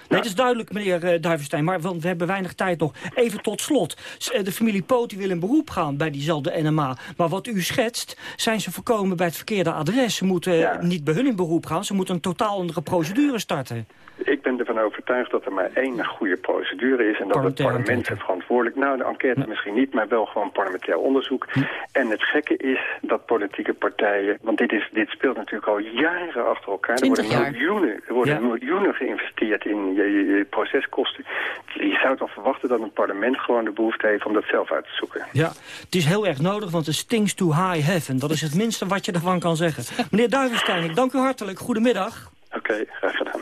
Nee, dat is duidelijk, meneer uh, Duivenstein, maar want we hebben weinig tijd nog. Even tot slot. Eh, de familie Poot wil in beroep gaan bij diezelfde NMA. Maar wat u schetst, zijn ze voorkomen bij het verkeerde adres. Ze moeten niet bij hun in beroep gaan, ze moeten een totaal andere procedure starten. Ik ben ervan overtuigd dat er maar één goede procedure is... en dat het parlement is verantwoordelijk... nou, de enquête misschien niet, maar wel gewoon parlementair onderzoek. En het gekke is dat politieke partijen... want dit, is, dit speelt natuurlijk al jaren achter elkaar. Er worden, miljoenen, er worden miljoenen geïnvesteerd in je, je, proceskosten. Je zou toch verwachten dat een parlement gewoon de behoefte heeft... om dat zelf uit te zoeken. Ja, het is heel erg nodig, want het stings to high heaven. Dat is het minste wat je ervan kan zeggen. Meneer Duivenstein, ik dank u hartelijk. Goedemiddag. Oké, graag gedaan.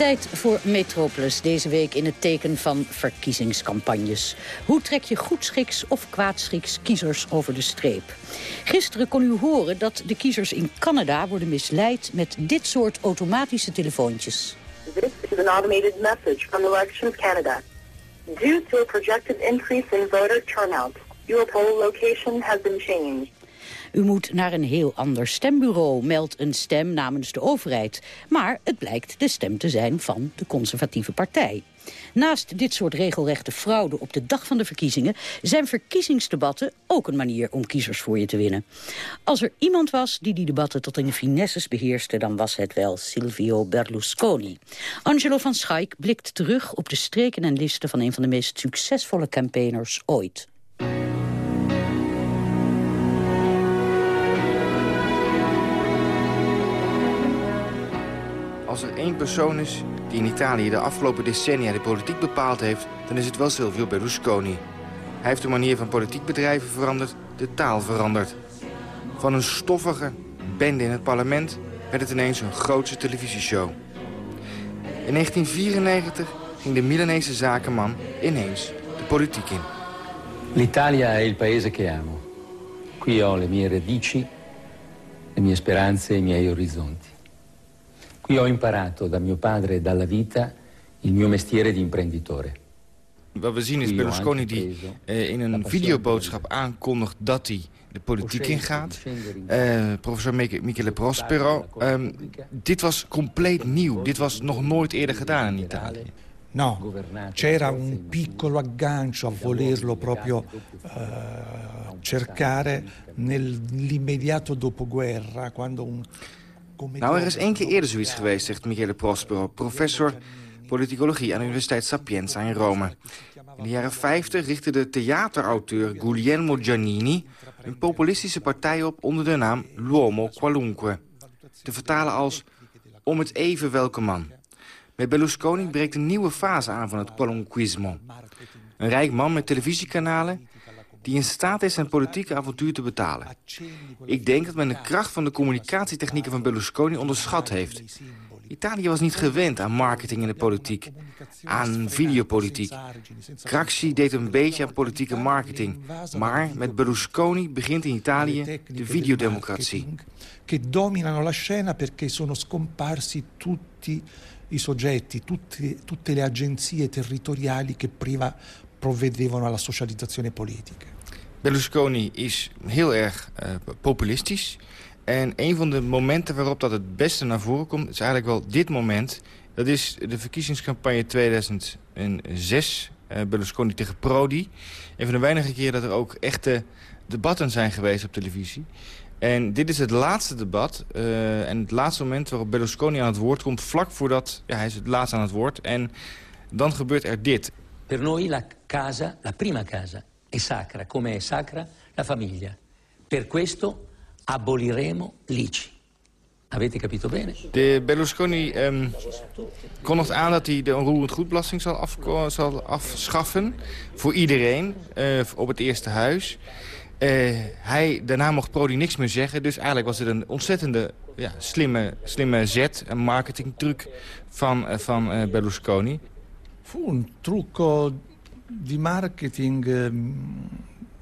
Tijd voor Metropolis deze week in het teken van verkiezingscampagnes. Hoe trek je goedschiks of kwaadschiks kiezers over de streep? Gisteren kon u horen dat de kiezers in Canada worden misleid met dit soort automatische telefoontjes. This is an automated message from Elections Canada. Due to a projected increase in voter turnout, your poll location has been changed. U moet naar een heel ander stembureau, meldt een stem namens de overheid. Maar het blijkt de stem te zijn van de conservatieve partij. Naast dit soort regelrechte fraude op de dag van de verkiezingen... zijn verkiezingsdebatten ook een manier om kiezers voor je te winnen. Als er iemand was die die debatten tot in de finesses beheerste... dan was het wel Silvio Berlusconi. Angelo van Schaik blikt terug op de streken en listen... van een van de meest succesvolle campaigners ooit. Als er één persoon is die in Italië de afgelopen decennia de politiek bepaald heeft... dan is het wel Silvio Berlusconi. Hij heeft de manier van politiek bedrijven veranderd, de taal veranderd. Van een stoffige bende in het parlement werd het ineens een grootse televisieshow. In 1994 ging de Milanese zakenman ineens de politiek in. L'Italia è il paese che amo. Qui ho le mie radici, le mie speranze e i miei orizzonti. Qui ho imparato da mio padre e dalla vita il mio mestiere di imprenditore. Wat we zien is Berlusconi die eh, in een videoboodschap aankondigt dat hij de politiek ingaat. Uh, professor Michele Prospero. Um, dit was compleet nieuw. Dit was nog nooit eerder gedaan in Italië. No, c'era un piccolo aggancio a volerlo proprio uh, cercare nell'immediato dopoguerra, quando un nou, er is één keer eerder zoiets geweest, zegt Michele Prospero... professor politicologie aan de Universiteit Sapienza in Rome. In de jaren 50 richtte de theaterauteur Guglielmo Giannini... een populistische partij op onder de naam L'Uomo Qualunque. Te vertalen als om het even welke man. Met Berlusconi breekt een nieuwe fase aan van het qualunquismo. Een rijk man met televisiekanalen die in staat is zijn politieke avontuur te betalen. Ik denk dat men de kracht van de communicatietechnieken van Berlusconi onderschat heeft. Italië was niet gewend aan marketing in de politiek, aan videopolitiek. Craxi deed een beetje aan politieke marketing. Maar met Berlusconi begint in Italië de videodemocratie. Che dominano la scena perché sono scomparsi tutti i soggetti, tutte, le agenzie territoriali che provvedevano alla socializzazione politica. Berlusconi is heel erg uh, populistisch. En een van de momenten waarop dat het beste naar voren komt... is eigenlijk wel dit moment. Dat is de verkiezingscampagne 2006. Uh, Berlusconi tegen Prodi. Een van de weinige keren dat er ook echte debatten zijn geweest op televisie. En dit is het laatste debat. Uh, en het laatste moment waarop Berlusconi aan het woord komt... vlak voordat ja, hij is het laatst aan het woord. En dan gebeurt er dit. Per noi la casa, la prima casa, è sacra, come è sacra la famiglia. Per questo aboliremo l'ICI. Avete capito bene? De Berlusconi um, kondigt aan dat hij de onroerend goedbelasting zal, af, zal afschaffen. Voor iedereen, uh, op het eerste huis. Uh, hij, daarna mocht Prodi niks meer zeggen. Dus eigenlijk was het een ontzettende ja, slimme, slimme zet, een marketingtruc van, uh, van Berlusconi. Fu un trucco di marketing ehm,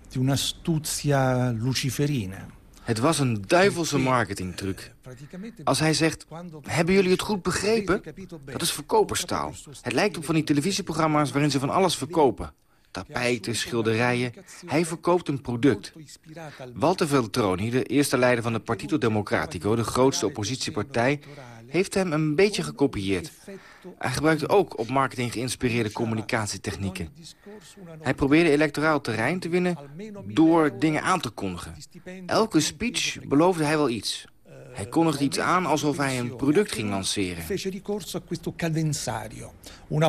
di un'astuzia luciferina. Het was een duivelse marketingtruc. Als hij zegt, hebben jullie het goed begrepen? Dat is verkoperstaal. Het lijkt op van die televisieprogramma's waarin ze van alles verkopen. Tapijten, schilderijen. Hij verkoopt een product. Walter Veltroni, de eerste leider van de Partito Democratico... de grootste oppositiepartij, heeft hem een beetje gekopieerd. Hij gebruikte ook op marketing geïnspireerde communicatietechnieken. Hij probeerde electoraal terrein te winnen door dingen aan te kondigen. Elke speech beloofde hij wel iets. Hij kondigde iets aan alsof hij een product ging lanceren.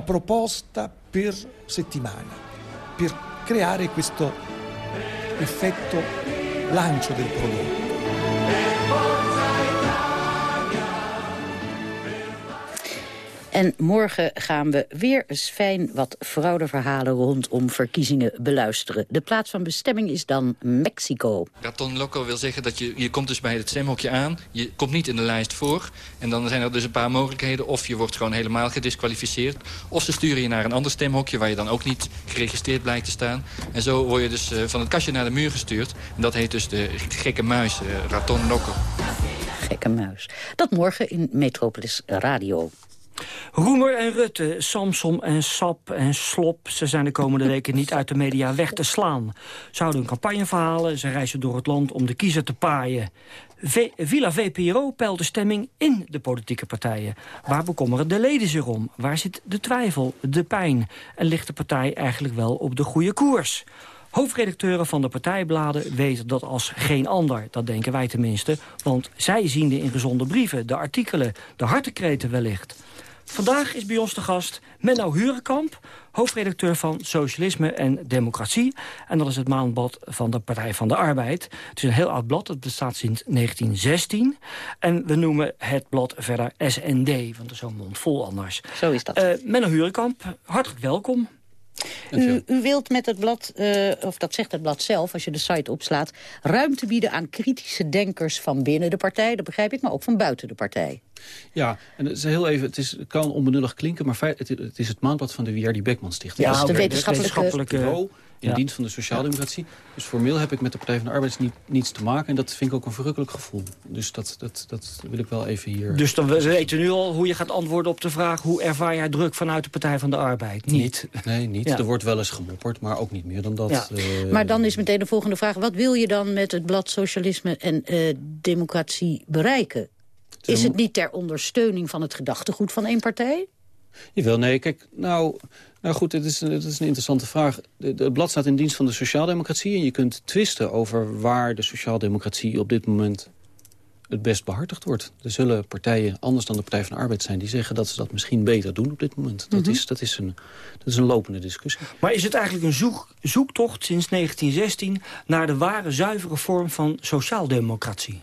Proposta per settimana, per creare questo effetto lancio del prodotto. En morgen gaan we weer eens fijn wat fraudeverhalen rondom verkiezingen beluisteren. De plaats van bestemming is dan Mexico. Raton Loco wil zeggen dat je, je komt dus bij het stemhokje aan. Je komt niet in de lijst voor. En dan zijn er dus een paar mogelijkheden. Of je wordt gewoon helemaal gedisqualificeerd. Of ze sturen je naar een ander stemhokje waar je dan ook niet geregistreerd blijkt te staan. En zo word je dus eh, van het kastje naar de muur gestuurd. En dat heet dus de gekke muis, uh, Raton Loco. Gekke muis. Dat morgen in Metropolis Radio. Roemer en Rutte, Samsom en Sap en Slop... ze zijn de komende weken niet uit de media weg te slaan. Ze houden hun campagneverhalen, ze reizen door het land om de kiezer te paaien. Villa VPRO peilt de stemming in de politieke partijen. Waar bekommeren de leden zich om? Waar zit de twijfel, de pijn? En ligt de partij eigenlijk wel op de goede koers? Hoofdredacteuren van de partijbladen weten dat als geen ander. Dat denken wij tenminste. Want zij zien de ingezonde brieven, de artikelen, de hartekreten wellicht. Vandaag is bij ons de gast Menno Hurenkamp, hoofdredacteur van Socialisme en Democratie. En dat is het maandblad van de Partij van de Arbeid. Het is een heel oud blad, het bestaat sinds 1916. En we noemen het blad verder SND, want er is zo'n mond vol anders. Zo is dat. Uh, Menno Hurenkamp, hartelijk welkom. U, u, wilt met het blad, uh, of dat zegt het blad zelf, als je de site opslaat... ruimte bieden aan kritische denkers van binnen de partij, dat begrijp ik, maar ook van buiten de partij. Ja, en het is heel even, het, is, het kan onbenullig klinken, maar het, het is het maandblad van de W.R.D. Beckman Stichting. Ja, de wetenschappelijke, wetenschappelijke in dienst van de sociaaldemocratie. Dus formeel heb ik met de Partij van de Arbeid niet, niets te maken. En dat vind ik ook een verrukkelijk gevoel. Dus dat, dat, dat wil ik wel even hier... Dus dan we weten nu al hoe je gaat antwoorden op de vraag... hoe ervaar jij druk vanuit de Partij van de Arbeid? Niet. nee, niet. Er wordt wel eens gemopperd, maar ook niet meer dan dat. Ja. Uh, maar dan is meteen de volgende vraag. Wat wil je dan met het blad Socialisme en uh, Democratie bereiken? Is het niet ter ondersteuning van het gedachtegoed van één partij? Jawel, nee, kijk, nou, nou goed, het is, is een interessante vraag. Het blad staat in dienst van de sociaaldemocratie... en je kunt twisten over waar de sociaaldemocratie op dit moment het best behartigd wordt. Er zullen partijen anders dan de Partij van de Arbeid zijn... die zeggen dat ze dat misschien beter doen op dit moment. dat, mhm. is, dat, is een, dat is een lopende discussie. Maar is het eigenlijk een zoek, zoektocht sinds 1916... naar de ware, zuivere vorm van sociaaldemocratie?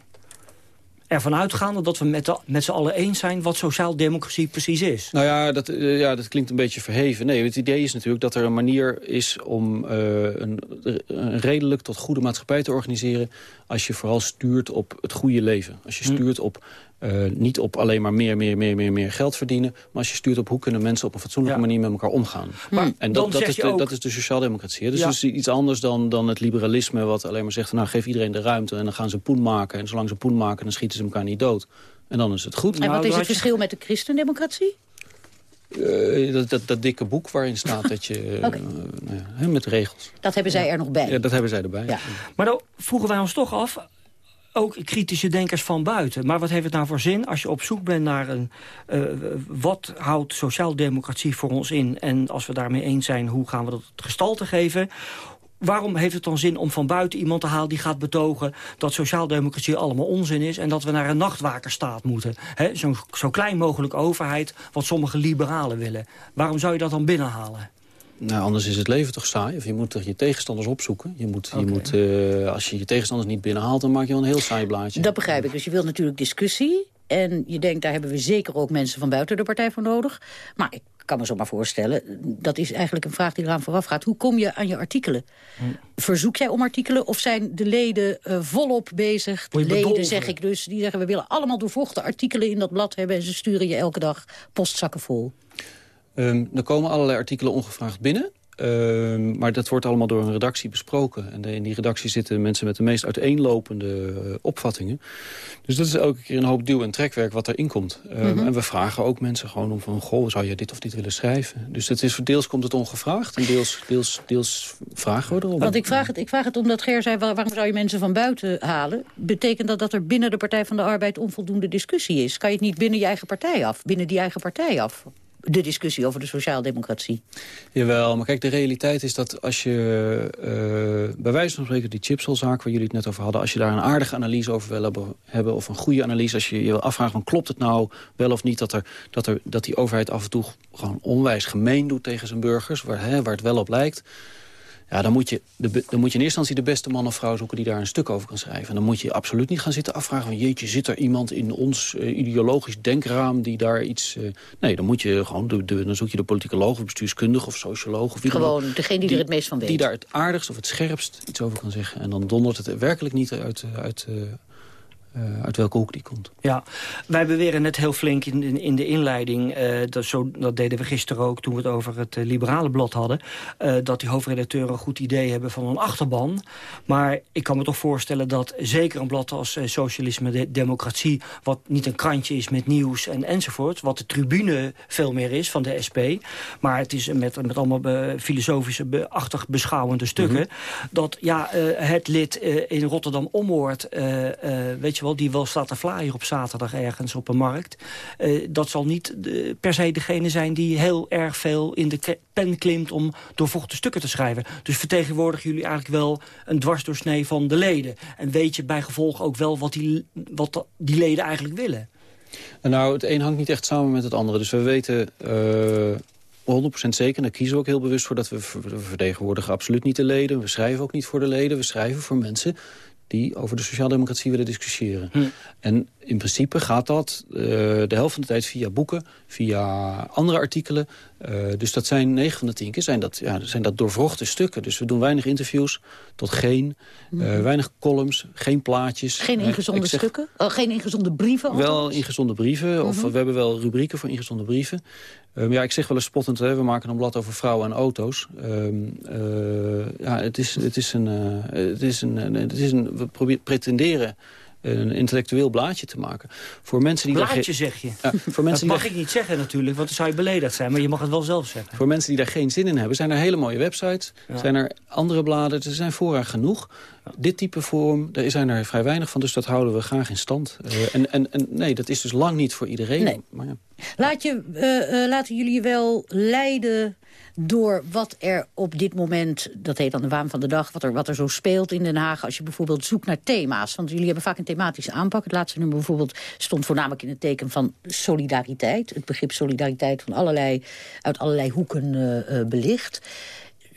Ervan uitgaande dat we met, met z'n allen eens zijn... wat sociaaldemocratie precies is. Nou ja dat, eh, ja, dat klinkt een beetje verheven. Nee, het idee is natuurlijk dat er een manier is... om uh, een, een, redelijk tot goede maatschappij te organiseren... als je vooral stuurt op het goede leven. Als je hm. stuurt op uh, niet op alleen maar meer, meer, meer, meer, meer geld verdienen... maar als je stuurt op hoe kunnen mensen op een fatsoenlijke manier met elkaar omgaan. Maar en dat, dat, is de, dat is de sociaaldemocratie. Dus ja. is iets anders dan, dan het liberalisme wat alleen maar zegt... nou geef iedereen de ruimte en dan gaan ze poen maken... en zolang ze poen maken dan schieten ze elkaar niet dood. En dan is het goed. En wat is het verschil met de christendemocratie? Uh, dat, dat, dat, dikke boek waarin staat dat je... Okay. nou ja, met regels. Dat hebben zij er nog bij? Ja, dat hebben zij erbij. Ja. Maar dan vroegen wij ons toch af ook kritische denkers van buiten. Maar wat heeft het nou voor zin als je op zoek bent naar een... Uh, wat houdt sociaaldemocratie voor ons in? En als we daarmee eens zijn, hoe gaan we dat gestalte geven? Waarom heeft het dan zin om van buiten iemand te halen die gaat betogen... dat sociaaldemocratie allemaal onzin is... en dat we naar een nachtwakerstaat moeten? Zo'n zo klein mogelijk overheid, wat sommige liberalen willen. Waarom zou je dat dan binnenhalen? Nou, anders is het leven toch saai. Of je moet toch je tegenstanders opzoeken. Je moet, je moet, uh, als je je tegenstanders niet binnenhaalt... dan maak je wel een heel saai blaadje. Dat begrijp ik. Dus je wilt natuurlijk discussie. En je denkt, daar hebben we zeker ook mensen van buiten de partij voor nodig. Maar ik kan me zo maar voorstellen, dat is eigenlijk een vraag die eraan vooraf gaat. Hoe kom je aan je artikelen? Hm. Verzoek jij om artikelen of zijn de leden uh, volop bezig? De leden, zeg ik dus, die zeggen we willen allemaal doorvochten artikelen in dat blad hebben... en ze sturen je elke dag postzakken vol. Um, er komen allerlei artikelen ongevraagd binnen. Uh, maar dat wordt allemaal door een redactie besproken. En in die redactie zitten mensen met de meest uiteenlopende uh, opvattingen. Dus dat is elke keer een hoop duw- en trekwerk wat erin komt. Mm -hmm. En we vragen ook mensen gewoon om van... goh, zou je dit of dit willen schrijven? Dus het is, deels komt het ongevraagd en deels, deels, deels vragen we erom. Want ik vraag, het, ik vraag het omdat Ger zei... waarom zou je mensen van buiten halen? Betekent dat dat er binnen de Partij van de Arbeid onvoldoende discussie is? Kan je het niet binnen je eigen partij af? Binnen die eigen partij af? De discussie over de sociaaldemocratie. Jawel, maar kijk, de realiteit is dat als je uh, bij wijze van spreken die chipselzaak waar jullie het net over hadden, als je daar een aardige analyse over wil hebben, of een goede analyse, als je je wil afvragen van klopt het nou wel of niet dat, er, dat, er, dat die overheid af en toe gewoon onwijs gemeen doet tegen zijn burgers, waar, hè, waar het wel op lijkt, ja, dan moet, je de, dan moet je in eerste instantie de beste man of vrouw zoeken... die daar een stuk over kan schrijven. En dan moet je absoluut niet gaan zitten afvragen... van jeetje, zit er iemand in ons uh, ideologisch denkraam die daar iets... Uh, nee, dan moet je gewoon, de, de, dan zoek je de politicoloog of bestuurskundige of socioloog... Of gewoon degene die, die, er het meest van weet. Die daar het aardigst of het scherpst iets over kan zeggen. En dan dondert het werkelijk niet uit, uit, uh, uh, uit welke hoek die komt. Ja, wij beweren net heel flink in, in, in de inleiding... Uh, dat, zo, dat deden we gisteren ook toen we het over het uh, liberale blad hadden... dat die hoofdredacteuren een goed idee hebben van een achterban. Maar ik kan me toch voorstellen dat zeker een blad als Socialisme de Democratie... wat niet een krantje is met nieuws en enzovoort... wat de tribune veel meer is van de SP... maar het is met, met allemaal filosofische, achtig beschouwende stukken... Mhm. dat ja, het lid in Rotterdam omhoort, weet je die wel staat te flyer op zaterdag ergens op een markt. Uh, dat zal niet de, per se degene zijn die heel erg veel in de pen klimt... om doorvochte stukken te schrijven. Dus vertegenwoordigen jullie eigenlijk wel een dwarsdoorsnee van de leden. En weet je bij gevolg ook wel wat die, wat die leden eigenlijk willen. Nou, het een hangt niet echt samen met het andere. Dus we weten... Uh... 100% zeker, en daar kiezen we ook heel bewust voor... dat we vertegenwoordigen absoluut niet de leden. We schrijven ook niet voor de leden. We schrijven voor mensen die over de sociaaldemocratie willen discussiëren. Hm. En in principe gaat dat uh, de helft van de tijd via boeken, via andere artikelen. Uh, dus dat zijn 9 van de 10 keer zijn dat, ja, zijn dat doorvrochte stukken. Dus we doen weinig interviews, tot geen. Uh, weinig columns, geen plaatjes. Geen ingezonde stukken? Oh, geen ingezonde brieven? Wel ingezonde brieven, of mhm. we hebben wel rubrieken voor ingezonde brieven. Um, ja, ik zeg wel eens spottend, hè, we maken een blad over vrouwen en auto's. Um, ja, het is, het is een... het is een, het is een we proberen, pretenderen een intellectueel blaadje te maken. Voor mensen die blaadje zeg je? Ja, voor mensen dat mag ik niet zeggen natuurlijk, want dan zou je beledigd zijn. Maar je mag het wel zelf zeggen. Voor mensen die daar geen zin in hebben, zijn er hele mooie websites. Zijn er andere bladen, er zijn voorraad genoeg. Dit type vorm, daar zijn er vrij weinig van, dus dat houden we graag in stand. Uh, en, en, en nee, dat is dus lang niet voor iedereen. Nee. Maar ja. Laat je, uh, uh, laten jullie wel leiden door wat er op dit moment, dat heet dan de waan van de dag... wat er, wat er zo speelt in Den Haag als je bijvoorbeeld zoekt naar thema's. Want jullie hebben vaak een thematische aanpak. Het laatste nummer bijvoorbeeld stond voornamelijk in het teken van solidariteit. Het begrip solidariteit van allerlei, uit allerlei hoeken uh, uh, belicht.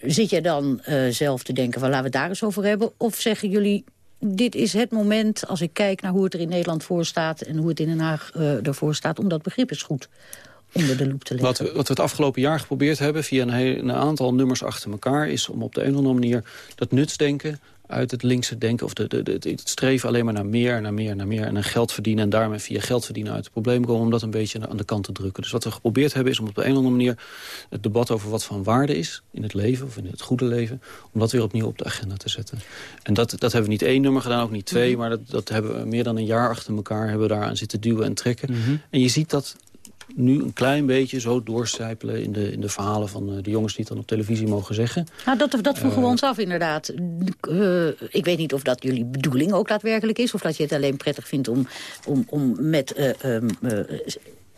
Zit jij dan uh, zelf te denken van laten we het daar eens over hebben? Of zeggen jullie, dit is het moment, als ik kijk naar hoe het er in Nederland voor staat... en hoe het in Den Haag ervoor staat, om dat begrip eens goed onder de loep te leggen. Wat we, wat we het afgelopen jaar geprobeerd hebben... via een, heel, een aantal nummers achter elkaar... is om op de een of andere manier dat nutsdenken uit het linkse denken... of de, de, de, het streven alleen maar naar meer, naar meer, naar meer... en dan geld verdienen en daarmee via geld verdienen uit het probleem komen... om dat een beetje aan de kant te drukken. Dus wat we geprobeerd hebben is om op de een of andere manier... het debat over wat van waarde is in het leven of in het goede leven... om dat weer opnieuw op de agenda te zetten. En dat, dat hebben we niet één nummer gedaan, ook niet twee... Mhm. maar dat, dat hebben we meer dan een jaar achter elkaar... hebben we daaraan zitten duwen en trekken. Mhm. En je ziet dat nu een klein beetje zo doorcijpelen in de, in de verhalen van uh, de jongens die het dan op televisie mogen zeggen. Nou, dat, dat vroegen we eh, ons af inderdaad. Uh, ik weet niet of dat jullie bedoeling ook daadwerkelijk is... of dat je het alleen prettig vindt om, om, om met um,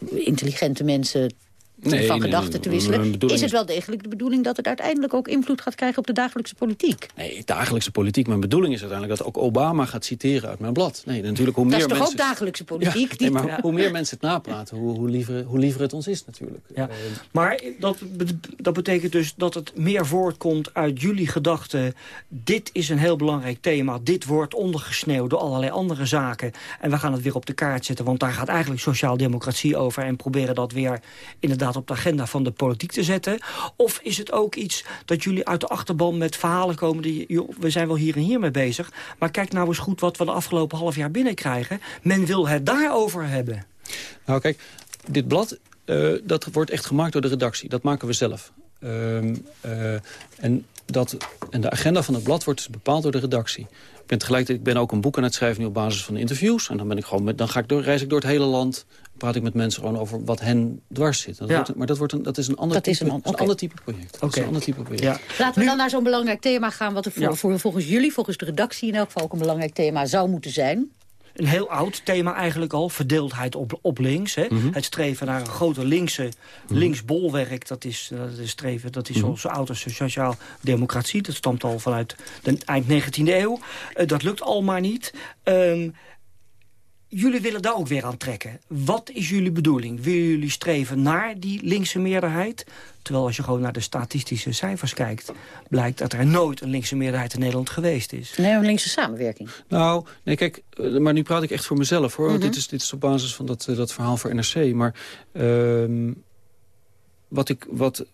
intelligente mensen nee, van gedachten te wisselen. Is het wel degelijk de bedoeling dat het uiteindelijk ook invloed gaat krijgen op de dagelijkse politiek? Nee, dagelijkse politiek. Mijn bedoeling is uiteindelijk dat ook Obama gaat citeren uit mijn blad. Nee, natuurlijk hoe meer dat is toch ook dagelijkse politiek? Ja, nee, maar hoe meer mensen het napraten, hoe, hoe, liever, hoe liever het ons is natuurlijk. Ja. Uh, maar dat, dat betekent dus dat het meer voortkomt uit jullie gedachten. Dit is een heel belangrijk thema. Dit wordt ondergesneeuwd door allerlei andere zaken. En we gaan het weer op de kaart zetten. Want daar gaat eigenlijk sociaal-democratie over. En proberen dat weer inderdaad op de agenda van de politiek te zetten? Of is het ook iets dat jullie uit de achterban met verhalen komen... Die, we zijn wel hier en hier mee bezig... maar kijk nou eens goed wat we de afgelopen half jaar binnenkrijgen. Men wil het daarover hebben. Nou kijk, dit blad uh, dat wordt echt gemaakt door de redactie. Dat maken we zelf. Uh, uh, en, dat, en de agenda van het blad wordt bepaald door de redactie. Ik ben tegelijkertijd ik ben ook een boek aan het schrijven nu op basis van interviews. En dan, ben ik gewoon met, dan ga ik door, reis ik door het hele land praat ik met mensen gewoon over wat hen dwars zit. Dat wordt, maar dat, wordt een, dat is een ander, dat type, is een, een ander type project. Okay. een ander type project. Ja. Laten we dan naar zo'n belangrijk thema gaan... wat er voor, voor, volgens jullie, volgens de redactie in elk geval... ook een belangrijk thema zou moeten zijn een heel oud thema eigenlijk al. Verdeeldheid op, op links. Hè. Mm -hmm. Het streven naar een grote linkse, mm linksbolwerk. Dat is, dat is streven, dat is mm -hmm. zo oud als sociaal-democratie. Dat stamt al vanuit de eind 19e eeuw. Uh, dat lukt al maar niet. Um, jullie willen daar ook weer aan trekken. Wat is jullie bedoeling? Willen jullie streven naar die linkse meerderheid? Terwijl als je gewoon naar de statistische cijfers kijkt... blijkt dat er nooit een linkse meerderheid in Nederland geweest is. Nee, een linkse samenwerking. Nou, nee, kijk, eh, maar nu praat ik echt voor mezelf, hoor. Mm -hmm. dit, is, dit is op basis van dat, eh, dat verhaal voor NRC. Maar... Uh, wat, ik, wat,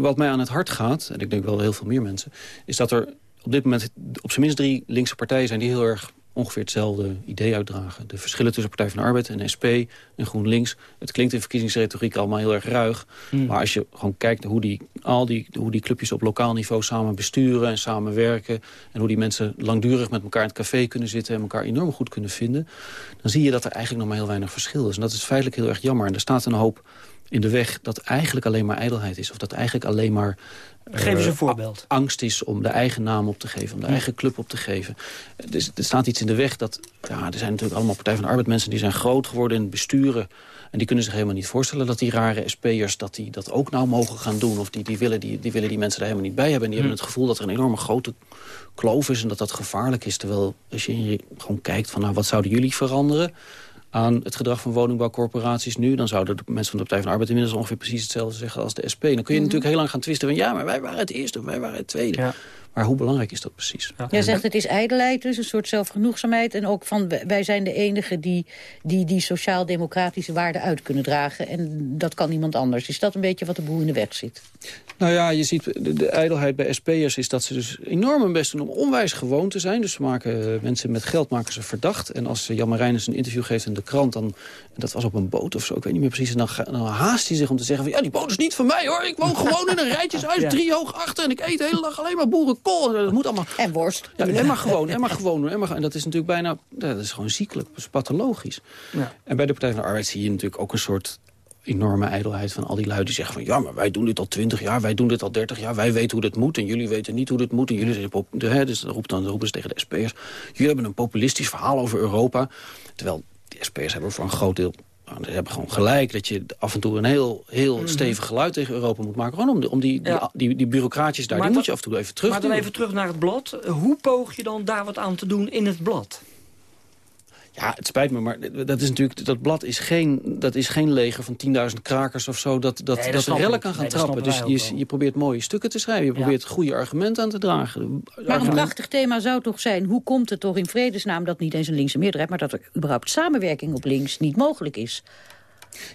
wat mij aan het hart gaat, en ik denk wel heel veel meer mensen... is dat er op dit moment op zijn minst drie linkse partijen zijn... die heel erg ongeveer hetzelfde idee uitdragen. De verschillen tussen Partij van de Arbeid en SP en GroenLinks... het klinkt in verkiezingsretoriek allemaal heel erg ruig. Hmm. Maar als je gewoon kijkt hoe die, al die, hoe die clubjes op lokaal niveau samen besturen en samenwerken... en hoe die mensen langdurig met elkaar in het café kunnen zitten... en elkaar enorm goed kunnen vinden... dan zie je dat er eigenlijk nog maar heel weinig verschil is. En dat is feitelijk heel erg jammer. En er staat een hoop in de weg dat eigenlijk alleen maar ijdelheid is. Of dat eigenlijk alleen maar Geef eens een eh, voorbeeld. angst is om de eigen naam op te geven, om de eigen club op te geven. Dus er staat iets in de weg dat... Ja, er zijn natuurlijk allemaal Partij van de Arbeid mensen... die zijn groot geworden in het besturen. En die kunnen zich helemaal niet voorstellen dat die rare SP'ers... dat die dat ook nou mogen gaan doen. Of die, die, willen, die, die willen die mensen er helemaal niet bij hebben. En die hebben hm. het gevoel dat er een enorme grote kloof is... en dat dat gevaarlijk is. Terwijl als je gewoon kijkt van... nou, wat zouden jullie veranderen aan het gedrag van woningbouwcorporaties nu... dan zouden de mensen van de Partij van de Arbeid inmiddels ongeveer precies hetzelfde zeggen als de SP. Dan kun je mhm. natuurlijk heel lang gaan twisten van... ja, maar wij waren het eerste of wij waren het tweede. Ja. Maar hoe belangrijk is dat precies? Ja. Jij zegt het is ijdelheid, dus een soort zelfgenoegzaamheid. En ook van wij zijn de enigen die die, die sociaal-democratische waarden uit kunnen dragen. En dat kan niemand anders. Is dat een beetje wat de boel in de weg zit? Nou ja, je ziet de, de ijdelheid bij SP'ers is dat ze dus enorm hun best doen om onwijs gewoon te zijn. Dus ze maken mensen met geld maken ze verdacht. En als Jan Marijnus een interview geeft in de krant, dan, dat was op een boot of zo, ik weet niet meer precies. En dan, dan haast hij zich om te zeggen van ja, die boot is niet van mij hoor. Ik woon gewoon in een rijtjeshuis, drie hoog achter en ik eet de hele dag alleen maar boeren dat moet allemaal... En worst. Ja, en maar gewoon, en maar gewoon. En, maar, en dat is natuurlijk bijna... Dat is gewoon ziekelijk, dat is pathologisch. Ja. En bij de Partij van de Arbeid zie je natuurlijk ook een soort enorme ijdelheid van al die lui die zeggen van... ja, maar wij doen dit al 20 jaar, wij doen dit al 30 jaar... wij weten hoe dit moet en jullie weten niet hoe dit moet. En jullie zeggen, hè, dus roept dan, roepen ze tegen de SP'ers... jullie hebben een populistisch verhaal over Europa. Terwijl de SP'ers hebben voor een groot deel ze hebben gewoon gelijk dat je af en toe een heel, heel mhm. stevig geluid tegen Europa moet maken. Gewoon om, om die, die, die, die, bureaucraatjes daar, die moet je af en toe even terug Maar dan even terug naar het blad. Hoe poog je dan daar wat aan te doen in het blad? Ja, het spijt me, maar dat is natuurlijk dat blad is geen, dat is geen leger van 10.000 krakers of zo dat, dat, dat, dat rellen kan gaan trappen. Dus je, je probeert mooie stukken te schrijven. Je probeert goede argumenten aan te dragen. Maar een prachtig thema zou toch zijn... hoe komt het toch in vredesnaam dat niet eens een linkse meerderheid... maar dat er überhaupt samenwerking op links niet mogelijk is?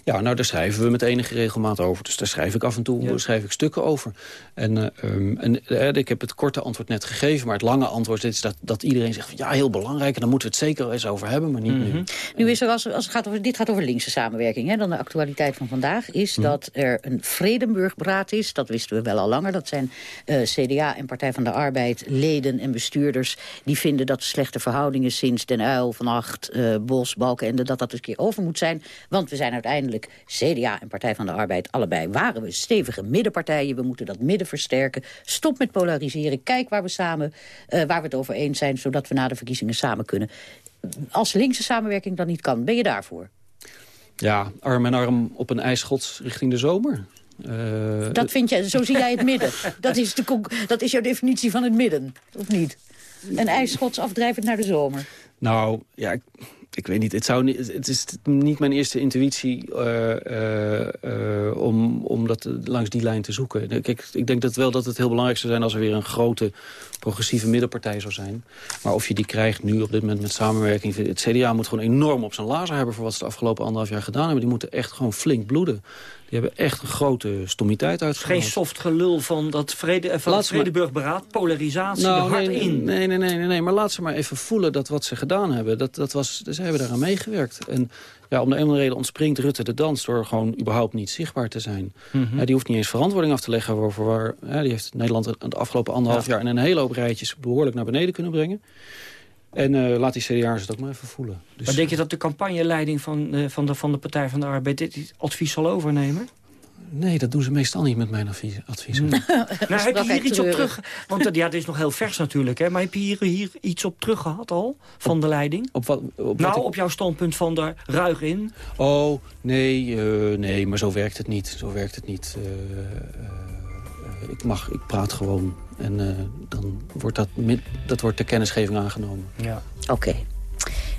Ja, nou daar schrijven we met enige regelmaat over. Dus daar schrijf ik af en toe schrijf ik stukken over. En, uh, en uh, ik heb het korte antwoord net gegeven. Maar het lange antwoord is dat, dat iedereen zegt... Van, ja, heel belangrijk en daar moeten we het zeker eens over hebben. Maar niet nu. Mhm. Nu is er, als, als het gaat over, dit gaat over linkse samenwerking. Hè, dan de actualiteit van vandaag is mhm. dat er een Vredenburgberaad is. Dat wisten we wel al langer. Dat zijn uh, CDA en Partij van de Arbeid, leden en bestuurders... die vinden dat de slechte verhoudingen sinds Den Uyl, Van Acht, Bos, Balkenende... dat dat een keer over moet zijn. Want we zijn uiteindelijk uiteindelijk CDA en Partij van de Arbeid... allebei waren we stevige middenpartijen. We moeten dat midden versterken. Stop met polariseren. Kijk waar we samen uh, waar we het over eens zijn... zodat we na de verkiezingen samen kunnen. Als linkse samenwerking dan niet kan, ben je daarvoor? Ja, arm in arm op een ijsschots richting de zomer. Uh, dat vind je, zo zie jij het midden. Dat is, de, dat is jouw definitie van het midden, of niet? Een ijsschots afdrijvend naar de zomer. Nou, ja, ik weet niet, het, zou niet, het is niet mijn eerste intuïtie uh, uh, om, om dat langs die lijn te zoeken. Kijk, ik denk dat wel dat het heel belangrijk zou zijn als er weer een grote progressieve middenpartij zou zijn. Maar of je die krijgt nu op dit moment met samenwerking... Het CDA moet gewoon enorm op zijn lazer hebben voor wat ze de afgelopen anderhalf jaar gedaan hebben. Die moeten echt gewoon flink bloeden. Die hebben echt een grote stomiteit uitgehaald. Geen soft gelul van dat vrede, van het Vredeburgberaad, polarisatie, nou, hard nee, in. Nee, nee, nee, nee, nee, maar laat ze maar even voelen dat wat ze gedaan hebben, dat, dat was, ze hebben daaraan meegewerkt. En ja, om de ene reden ontspringt Rutte de dans door gewoon überhaupt niet zichtbaar te zijn. Mhm. die hoeft niet eens verantwoording af te leggen over waar... die heeft Nederland de afgelopen anderhalf jaar in een hele hoop rijtjes behoorlijk naar beneden kunnen brengen. En uh, laat die CDA's het ook maar even voelen. Dus, maar denk je dat de campagneleiding van, uh, van, de, van de Partij van de Arbeid dit advies zal overnemen? Nee, dat doen ze meestal niet met mijn advies. Hmm. nou, heb je hier iets op terug... Want ja, het is nog heel vers natuurlijk, hè, maar heb je hier, hier iets op terug gehad al, van de leiding? Op wat, op nou, op jouw standpunt van daar ruig in? Oh, nee, uh, nee, maar zo werkt het niet. Zo werkt het niet. Uh, uh, ik, mag, ik praat gewoon en dan wordt dat, dat wordt de kennisgeving aangenomen. Ja. Oké.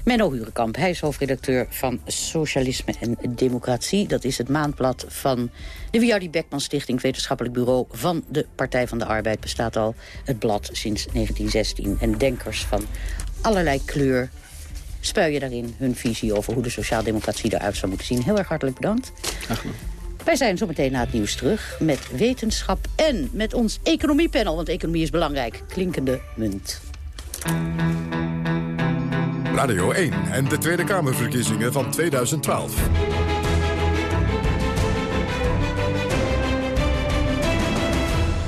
Menno Hurenkamp, hij is hoofdredacteur van Socialisme en Democratie. Dat is het maandblad van de Wiardi Beckman Stichting... wetenschappelijk bureau van de Partij van de Arbeid. Bestaat al het blad sinds 1916. En denkers van allerlei kleur spuien daarin hun visie over hoe de sociaaldemocratie eruit zou moeten zien. Heel erg hartelijk bedankt. Ach, wij zijn zo meteen na het nieuws terug met wetenschap en met ons economiepanel. Want economie is belangrijk. Klinkende munt. Radio 1 en de Tweede Kamerverkiezingen van 2012.